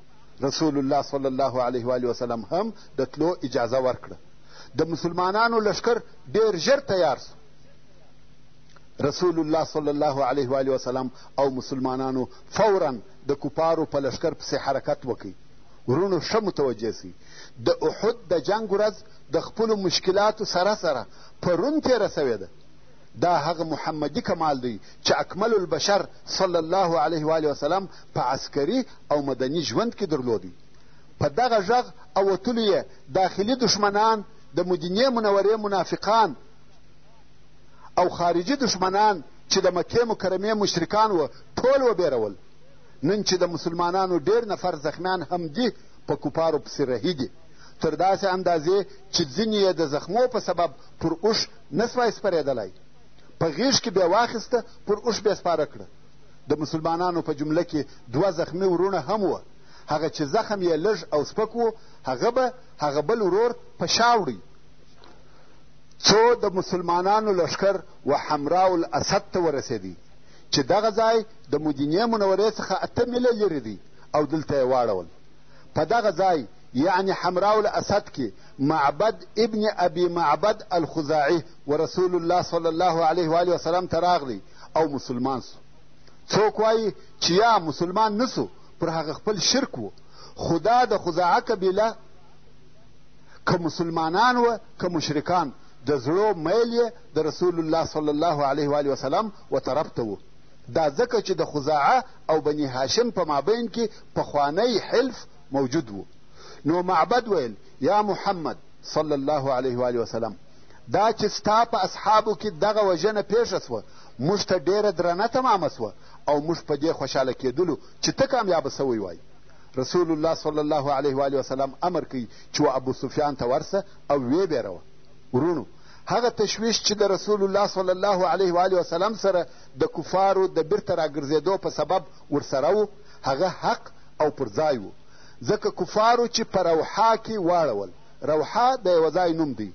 رسول الله صلی الله علیه و وسلم هم د تلو اجازه ورکړه د مسلمانانو لښکر ډېر ژر تیار سو رسول الله صلی الله علیه و وسلم او مسلمانانو فورا د کفارو په لښکر پسې حرکت وکړي ورونو ښه متوجه سي د احد د جنګ ورځ د خپلو مشکلاتو سره سره پرون تېره سوې ده دا هغه محمدي کمال دی چې اکمل البشر صلی الله علیه و وسلم په عسکري او مدني ژوند کې درلودی په دغه غږ او وتلو یې داخلي دښمنان د دا مدینې منورې منافقان او خارجي دښمنان چې د مکې مکرمې مشرکان و ټول وبېرول نن چې د مسلمانانو ډېر نفر زخمیان هم دي په کفارو پسې رهي دي تر داسې اندازې چې ځینې یې د زخمو په سبب پر اوښ نه سوای سپرېدلای په غېږ کې بې واخیسته پر اوښ بې سپاره کړه د مسلمانانو په جمله کې دوه زخمي وروڼه هم وه هغه چې زخم یې لږ او سپک و هغه به هغه بل ورور په شا وړی څو د مسلمانانو لښکر و حمراء الاسد ته ورسېدی چې دغه ځای د مدینې منورې څخه اته میله لرې دی او دلته یې واړول په دغه ځای یعنی حمراء الاسد کې معبد ابن ابي معبد الخزاعي و رسول الله صلی الله علیه و آله وسلم ته راغلی او مسلمان سو څوک وایي چې یا مسلمان نه سو پر هغه خپل شرک و خو دا د خزاعه قبیله که مسلمانان و که مشرکان د زړو میل یې د رسول الله صلی الله علیه و آله وسلم و طرف ته و دا ځکه چې د خزاعه او بني هاشم په مابین کې پخوانی حلف موجود وو نو معبد ویل یا محمد صلی الله علیه و وسلم دا چې ستا په اصحابو کې دغه وژنه پېښه سوه موږ ته ډېره درنه تمامه سوه او موږ په دې خوشحاله کېدلو چې ته کامیابه سوی وای رسول الله صلی الله علیه و وسلم امر کوي چې و ابو سفیان ته ورسه او ویې بېروه ورونو هغه تشویش چې د رسول الله صلی الله علیه و وسلم سره د کفارو د بیرته راګرځېدو په سبب ورسره وو هغه حق او پر ځای وو ځکه کفارو چې په روحا کې واړول، روحا د یوه ځای نوم دی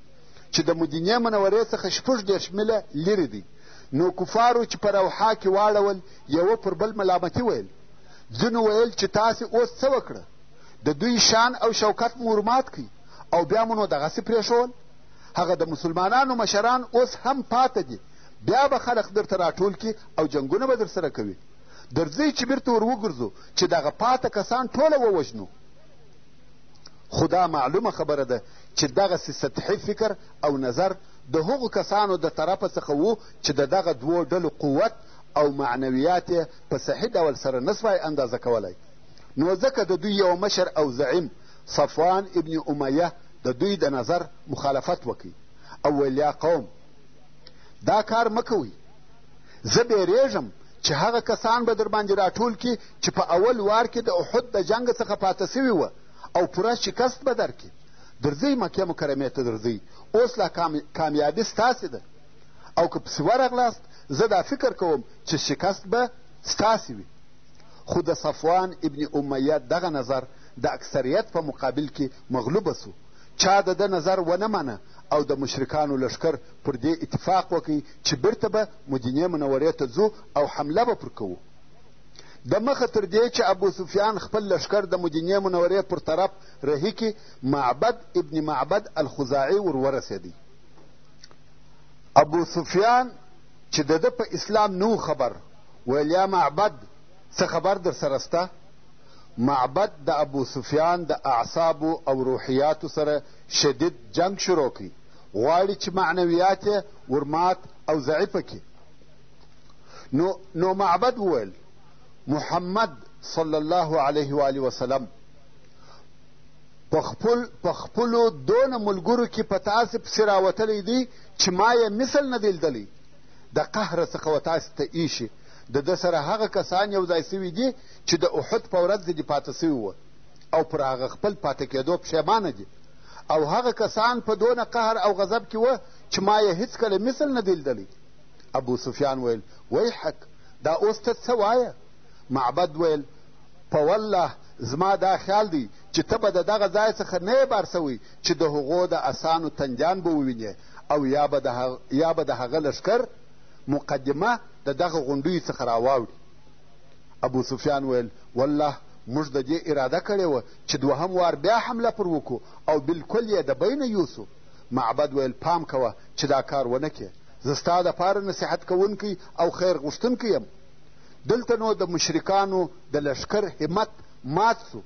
چې د مدینې منورې څخه شپږ دېرش میله لیرې دی، نو کفارو چې په روحا کې واړول یوه پر بل ملامتي ویل، ځینو ویل چې تاسې اوس څه وکړه د دوی شان او شوکت مو ورمات کړي او بیا مو نو دغسې پرېښول هغه د مسلمانانو مشران اوس هم پاته دي بیا به خلق درته راټول کړي او جنګونه به درسره کوي درځئ چې بیرته ور وګرځو چې دغه پاته کسان ټوله ووژنو خو دا معلومه خبره ده چې دغسې سطحي فکر او نظر د هغو کسانو د طرفه څخه وو چې د دغه دوو ډلو قوت او معنویات یې په صحیح ډول سره نه سوای اندازه کولی نو ځکه د دوی یو مشر او زعیم صفوان ابن امیه د دوی د نظر مخالفت وکړي او ویل یا قوم دا کار مه کوئ زه بیریږم چې هغه کسان به در باندې راټول کړي چې په اول وار کې د احد د جنګ څخه پاته سوي وه او پوره شکست به درکړي درځئ مکې مکرمې ته درځئ اوس لا کامیابي ستاسې ده او که پسې ورغلاست زه دا فکر کوم چې شکست به ستاسې وي خو د صفوان ابن امیه دغه نظر د اکثریت په مقابل کې مغلوبه سو چا د ده نظر ونه منه او د مشرکانو لښکر پر دې اتفاق وکړي چې بېرته به مدینې منورې ته ځو او حمله به پر کوو د مخه تر دې چې ابو سفیان خپل لښکر د مدینې منورې پر طرف رهي کړي معبد ابن معبد الخزاعي ور ورسېدی ابو سفیان چې د ده په اسلام نه خبر ویل یا معبد څه خبر در سره سته معبد د ابو سفیان د اعصابو او روحیاتو سره شدید جنگ شروع کړي غواړي چې معنویات یې ورمات او ضعیف کړي نو نو معبد وویل محمد صلی الله علیه و آله وسلم په خپل په خپلو دونه ملګرو کې په تاسې پسې راوتلی دی چې ما یې مثل نه دی لیدلی د قهره څخه و تاسې ته ایښي د ده سره هغه کسان یو ځای سوي دي چې د احد په ورځ ځینې پاته سوي وه او پر هغه خپل پاتې کېدو پښېمانه دي او هغه کسان په دونه قهر او غضب کې وه چې ما یې هېڅکله مثل نه دی لیدلی ابو سفیان ویل ویحک دا اوس ته څه وایه معبد ویل په والله زما دا خیال دی چې ته به د دغه ځای څخه نه یې بار سوی چې د هغو د اسانو تنجان به ووینې او یا به د هغه لښکر مقدمه د دغه غونډیو څخه راواوړي ابو سفیان ویل والله موږ د دې اراده کړې وه چې دوهم وار بیا حمله پر وکړو او بالکل یې د بینه یوسو معبد ویل پام کوه چې دا کار ونه کې زه ستا دپاره نصیحت کوونکی او خیر غوښتونکی یم دلته نو د مشرکانو د لښکر همت مات سو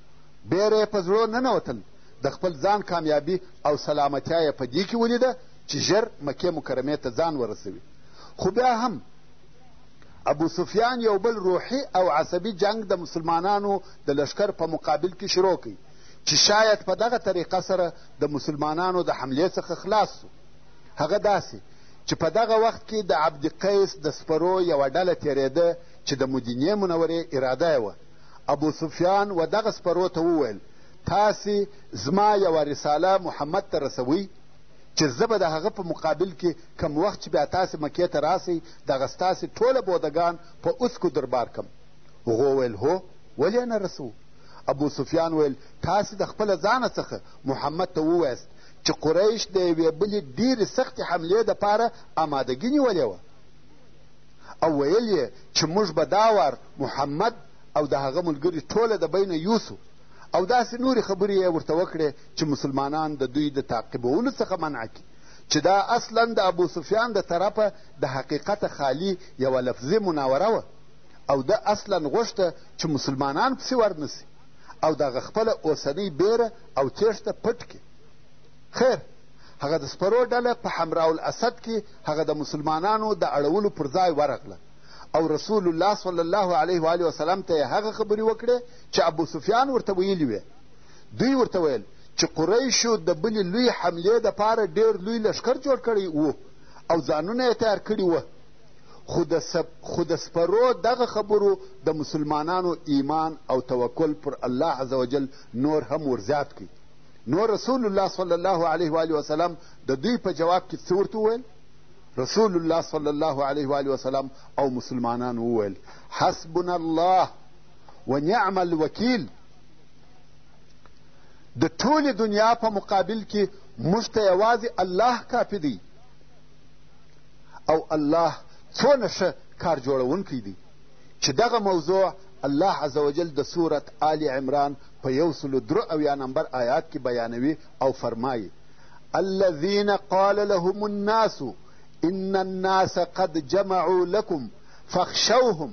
بیره یې په زړو ننوتل د خپل ځان کامیابي او سلامتیا یې په دې کې ولیده چې ژر مکې مکرمې ته ځان ورسوي خو بیا هم ابو سفیان یو بل روحي او عصبي جنګ د مسلمانانو د لښکر په مقابل کې شروع کړي چې شاید په دغه طریقه سره د مسلمانانو د حملې څخه خلاص سو هغه داسې چې په دغه وخت کې د عبد قیس د سپرو یوه ډله تېرېده چې د مدینې منورې اراده یې وه ابو سفیان و دغه سپرو ته وویل تاسې زما یوه رساله محمد ته رسوئ چې زه به د هغه په مقابل کې کوم وخت چې بیا تاسې مکې ته راسئ دغه ستاسې ټوله بوده ګان په اوسکو دربار کړم هغو ویل هو ولې نه رسوو ابو سفیان ویل تاسې د خپله ځانه څخه محمد ته ووایاست چې قریش د یوې بلې ډېرې سختې حملې دپاره آمادګي نیولې وه او ویل یې چې موږ به دا وار محمد او د هغه ملګري ټوله د بینه یوسو او داسې نورې خبرې یې ورته وکړې چې مسلمانان د دوی د تعقیبولو څخه منع کړي چې دا اصلا د ابو سفیان د طرفه د حقیقته خالي یوه لفظي مناوره وه او ده اصلا غوښته چې مسلمانان پسې ورنه سي او دغه خپله اوسنۍ بیره او تېښته پټ کړي خیر هغه د سپرو ډله په حمراء الاسد کې هغه د مسلمانانو د اړولو پر ځای ورغله او رسول الله صلی الله علیه و وسلم ته یې هغه خبرې وکړې چې ابوسفیان ورته ویلي وې. دوی ورته ویل چې قریشو د بلې لوی حملې دپاره ډېر لوی لښکر جوړ کړی و او ځانونه یې تیار کړي وه، خو د خو د سپرو دغه خبرو د مسلمانانو ایمان او توکل پر الله عز وجل نور هم ورزیات کړي. نو رسول الله صلی الله علیه و آله وسلم د دوی په جواب کې څه ورته وویل؟ رسول الله صلی الله علیه و آله وسلم او مسلمانانو وویل حسبنا الله ونعم الوکیل د ټولې دنیا په مقابل کې موږ ته یوازې الله کافي دی او الله څونه ښه کار جوړونکی دی چې دغه موضوع الله عز وجل د سورت آل عمران په یو سلو درو اویا نمبر آیات کې بیانوي او فرمایي الذین قال لهم الناس ان الناس قد جمعوا لكم فاخشوهم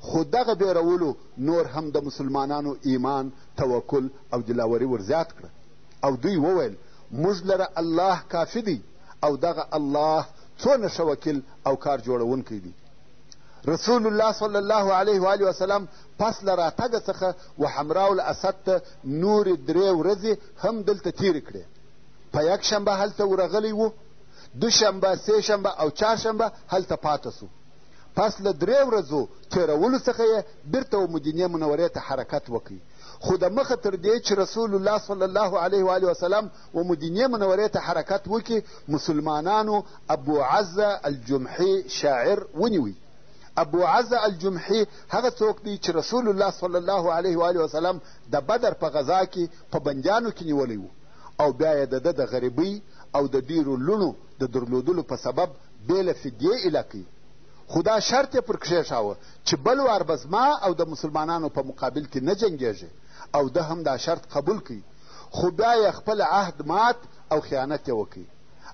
خو دغه بېرولو نور هم د مسلمانانو ایمان، توکل او دلاوري ورزیات کړه او دوی وویل، موږ لره الله کافي دی او دغه الله څونه ښه وکیل او کار جوړونکی دی. رسول الله صلی الله علیه وآله وسلم پس له راتګه څخه وحمراء الاسد ته نورې درې ورځې هم دلته تېرې کړې. په یکشنبه هلته ورغلی و، دوشنبه، سېشنبه او چهارشنبه هلته پاته سو. پس له درې ورځو تېرولو څخه یې بیرته و مدینې منورې ته حرکت وکړ خو د مخه تر دې چې رسول الله صلی الله علیه و آله وسلم و مدینې منورې ته حرکت وکړي مسلمانانو ابو عزه الجمحي شاعر ونیوی ابو عزه الجمحي هغه څوک دی چې رسول الله صلی الله علیه و آله وسلم د بدر په غذا کې په بندیانو کې نیولی و او بیا یې د ده د غریبۍ او د ډېرو لوڼو د درلودلو په سبب بې له فدیې ایله کوي خو دا شرط یې پر کښېښاوه چې بل وار به زما او د مسلمانانو په مقابل کې نه جنګېږي او ده هم دا شرط قبول کوي خو بیا یې خپل عهد مات او خیانت یې وکړي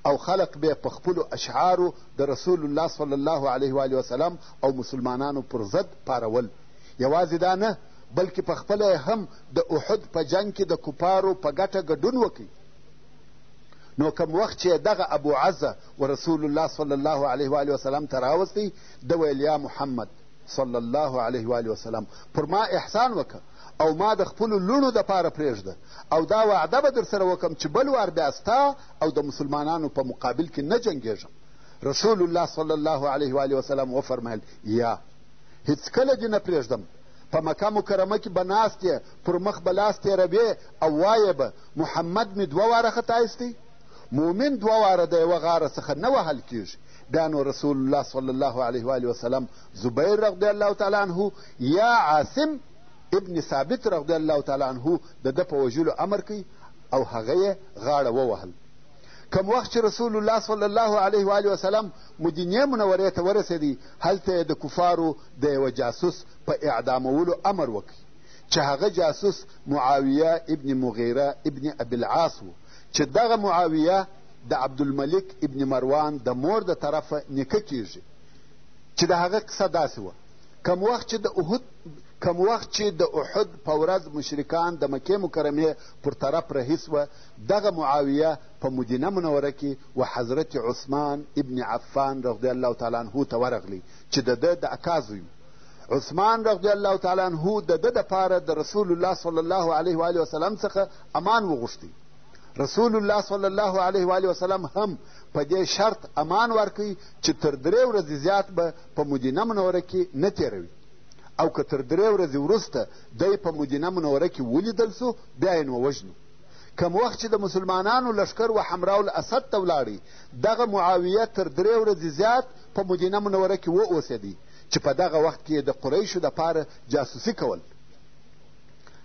او خلق به په خپلو اشعارو د رسول الله صلی الله علیه و وسلم او مسلمانانو پر ضد پارول یوازې دا نه بلکې په خپله هم د احد په جنګ کې د کفارو په ګټه ګډون وکړي نو کم وخت چې دغه ابو عزه و رسول الله صلی الله علیه و آله وسلم ته راوستی ده ویل یا محمد صلی الله علیه و آله وسلم پر ما احسان وکړه او ما د خپلو لوڼو دپاره پرېږده او دا وعده به در سره وکړم چې بل وار بیا ستا او د مسلمانانو په مقابل کې نه جنګېږم رسول الله صلی الله علیه و آله وسلم وفرمیل یا هېڅکله دې نه پرېږدم په مکه مکرمه کې به ناست پر مخ به لاس تېروې او وایې به محمد مې دوه واره خطا ایستی مؤمن دوه واره د یوه غاره څخه نه وهل کېږي بیا نو رسول الله صلی الله علیه و آله وسلم زبیر رضی الله تعالی عنه یا عاصم ابن ثابت رضی الله تعالی عنه د ده په وژلو امر کوي او هغه یې غاړه ووهل کم وخت چې رسول الله صلی الله علیه و آله وسلم مدینې منورې ته ورسېدی هلته یې د کفارو د یوه جاسوس په اعدامولو امر وکړي چې هغه جاسوس معاویه ابن مغیره ابن ابي العاص و چې دغه معاویه د عبدالملک ابن مروان د مور د طرفه نیکه کیږي چې د هغه قصه داسې وه کم وخت چې د احد کم وخت چې د احد په ورځ مشرکان د مکې مکرمې پر طرف رهي سوه دغه معاویه په مدینه منوره کې و حضرت عثمان ابن عفان رضی الله تعالی عنه ته ورغلی چې د ده د اکا زوی عثمان رضی الله تعالی عنه د ده دپاره د رسول الله صلی الله علیه و آله وسلم څخه امان وغوښتی رسول الله صلی الله علیه و آله وسلم هم په دې شرط امان ورکوي چې تر درې ورځې زیات به په مدینه منوره کې نه تېروي او که تر درې ورځې وروسته دی په مدینه منوره کې ولیدل سو بیا یې نو وژنو کم وخت چې د مسلمانانو لښکر و حمراو الاسد ته ولاړی دغه معاویه تر درې ورځې زیات په مدینه منوره کې و اوسېدی چې په دغه وخت کې یې د قریشو دپاره جاسوسي کول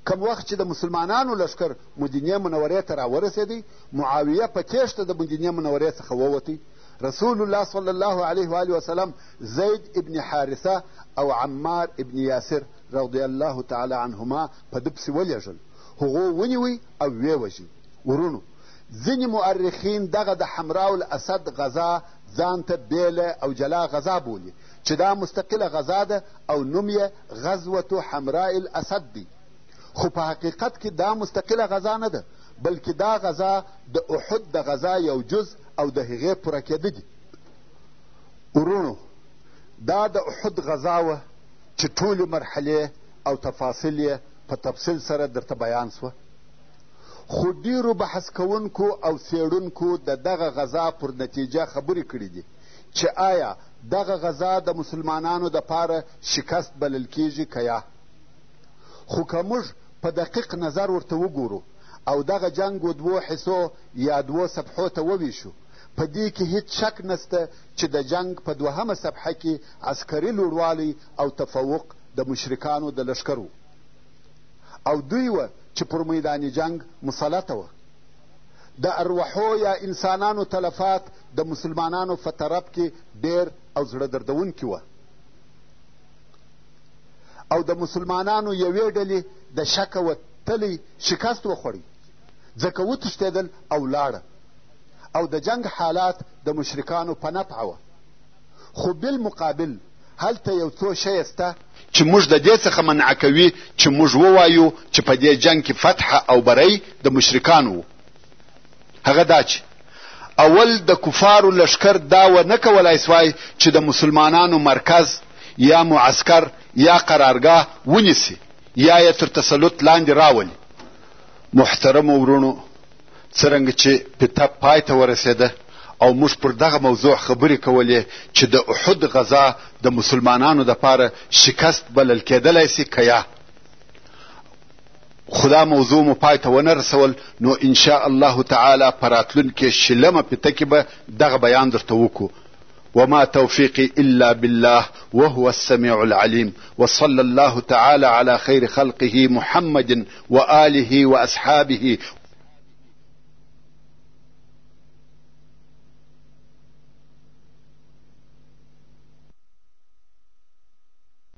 کم وخت چې د مسلمانانو لښکر مدینې منورې ته راورسېدی معاویه په تېښته د مدینې منورې څخه ووتی رسول الله صلی الله علیه وآله وسلم زید ابن حارثه او عمار ابن یاسر رضی الله تعالی عنهما په ده پسې ولېږل هغو ونیوی او ویې وژي ورونو ځینې مؤرخین دغه د حمراء الاسد غذا ځان ته بېله او جلا غذا بولي چې دا مستقله غزا ده او نوم یې غزوة حمراء الاسد دی خو په حقیقت کې دا مستقله غزا نه ده بلکې دا غزا د احد د غزا یو جز او د هغې پوره کېده دي وروڼو دا د احد غزا وه چې ټولې مرحلې او تفاصیل یې په تفصیل سره درته بیان سوه خو ډیرو بحث کوونکو او څېړونکو د دغه غزا پر نتیجه خبرې کړې دي چې آیا دغه غزا د مسلمانانو دپاره شکست بلل کیږي که یا خو که موږ په دقیق نظر ورته وګورو او دغه جنګ و دوو حصو یا دوو صفحو ته وویشو په دې کې هیڅ شک نسته چې د جنګ په دوهمه صفحه کې عسکري لوړوالی او تفوق د مشرکانو د لښکر او دوی وه چې پر میدان جنګ مسلطه وه د اروحو یا انسانانو تلفات د مسلمانانو په طرف کې ډېر او زړه دردونکي وه او د مسلمانانو یوې ډلې د شکه وتلی شکست وخوړی ځکه وتښتېدل او لاړه او د جنګ حالات د مشرکانو په نفعه وه خو بالمقابل هلته یو څو شی سته چې موږ د دې څخه منع کوي چې موږ ووایو چې په دې جنګ کې فتح او بری د مشرکانو وو هغه دا چې اول د کفارو لشکر دا و نه کولای سوای چې د مسلمانانو مرکز یا معسکر یا قرارګاه ونیسي یا یې تر تسلط لاندې راولي محترمو ورونو څرنګه چې پته پای ته ورسېده او موږ پر دغه موضوع خبرې کولې چې د احد غذا د مسلمانانو دپاره شکست بلل کېدلی سي که یا خدا موضوع مو پای ته ونه رسول نو ان شاء الله تعالی په راتلونکې شلمه پته کې به دغه بیان درته وکړو وما توفيقي إلا بالله وهو السميع العليم وصلى الله تعالى على خير خلقه محمد وآله وأصحابه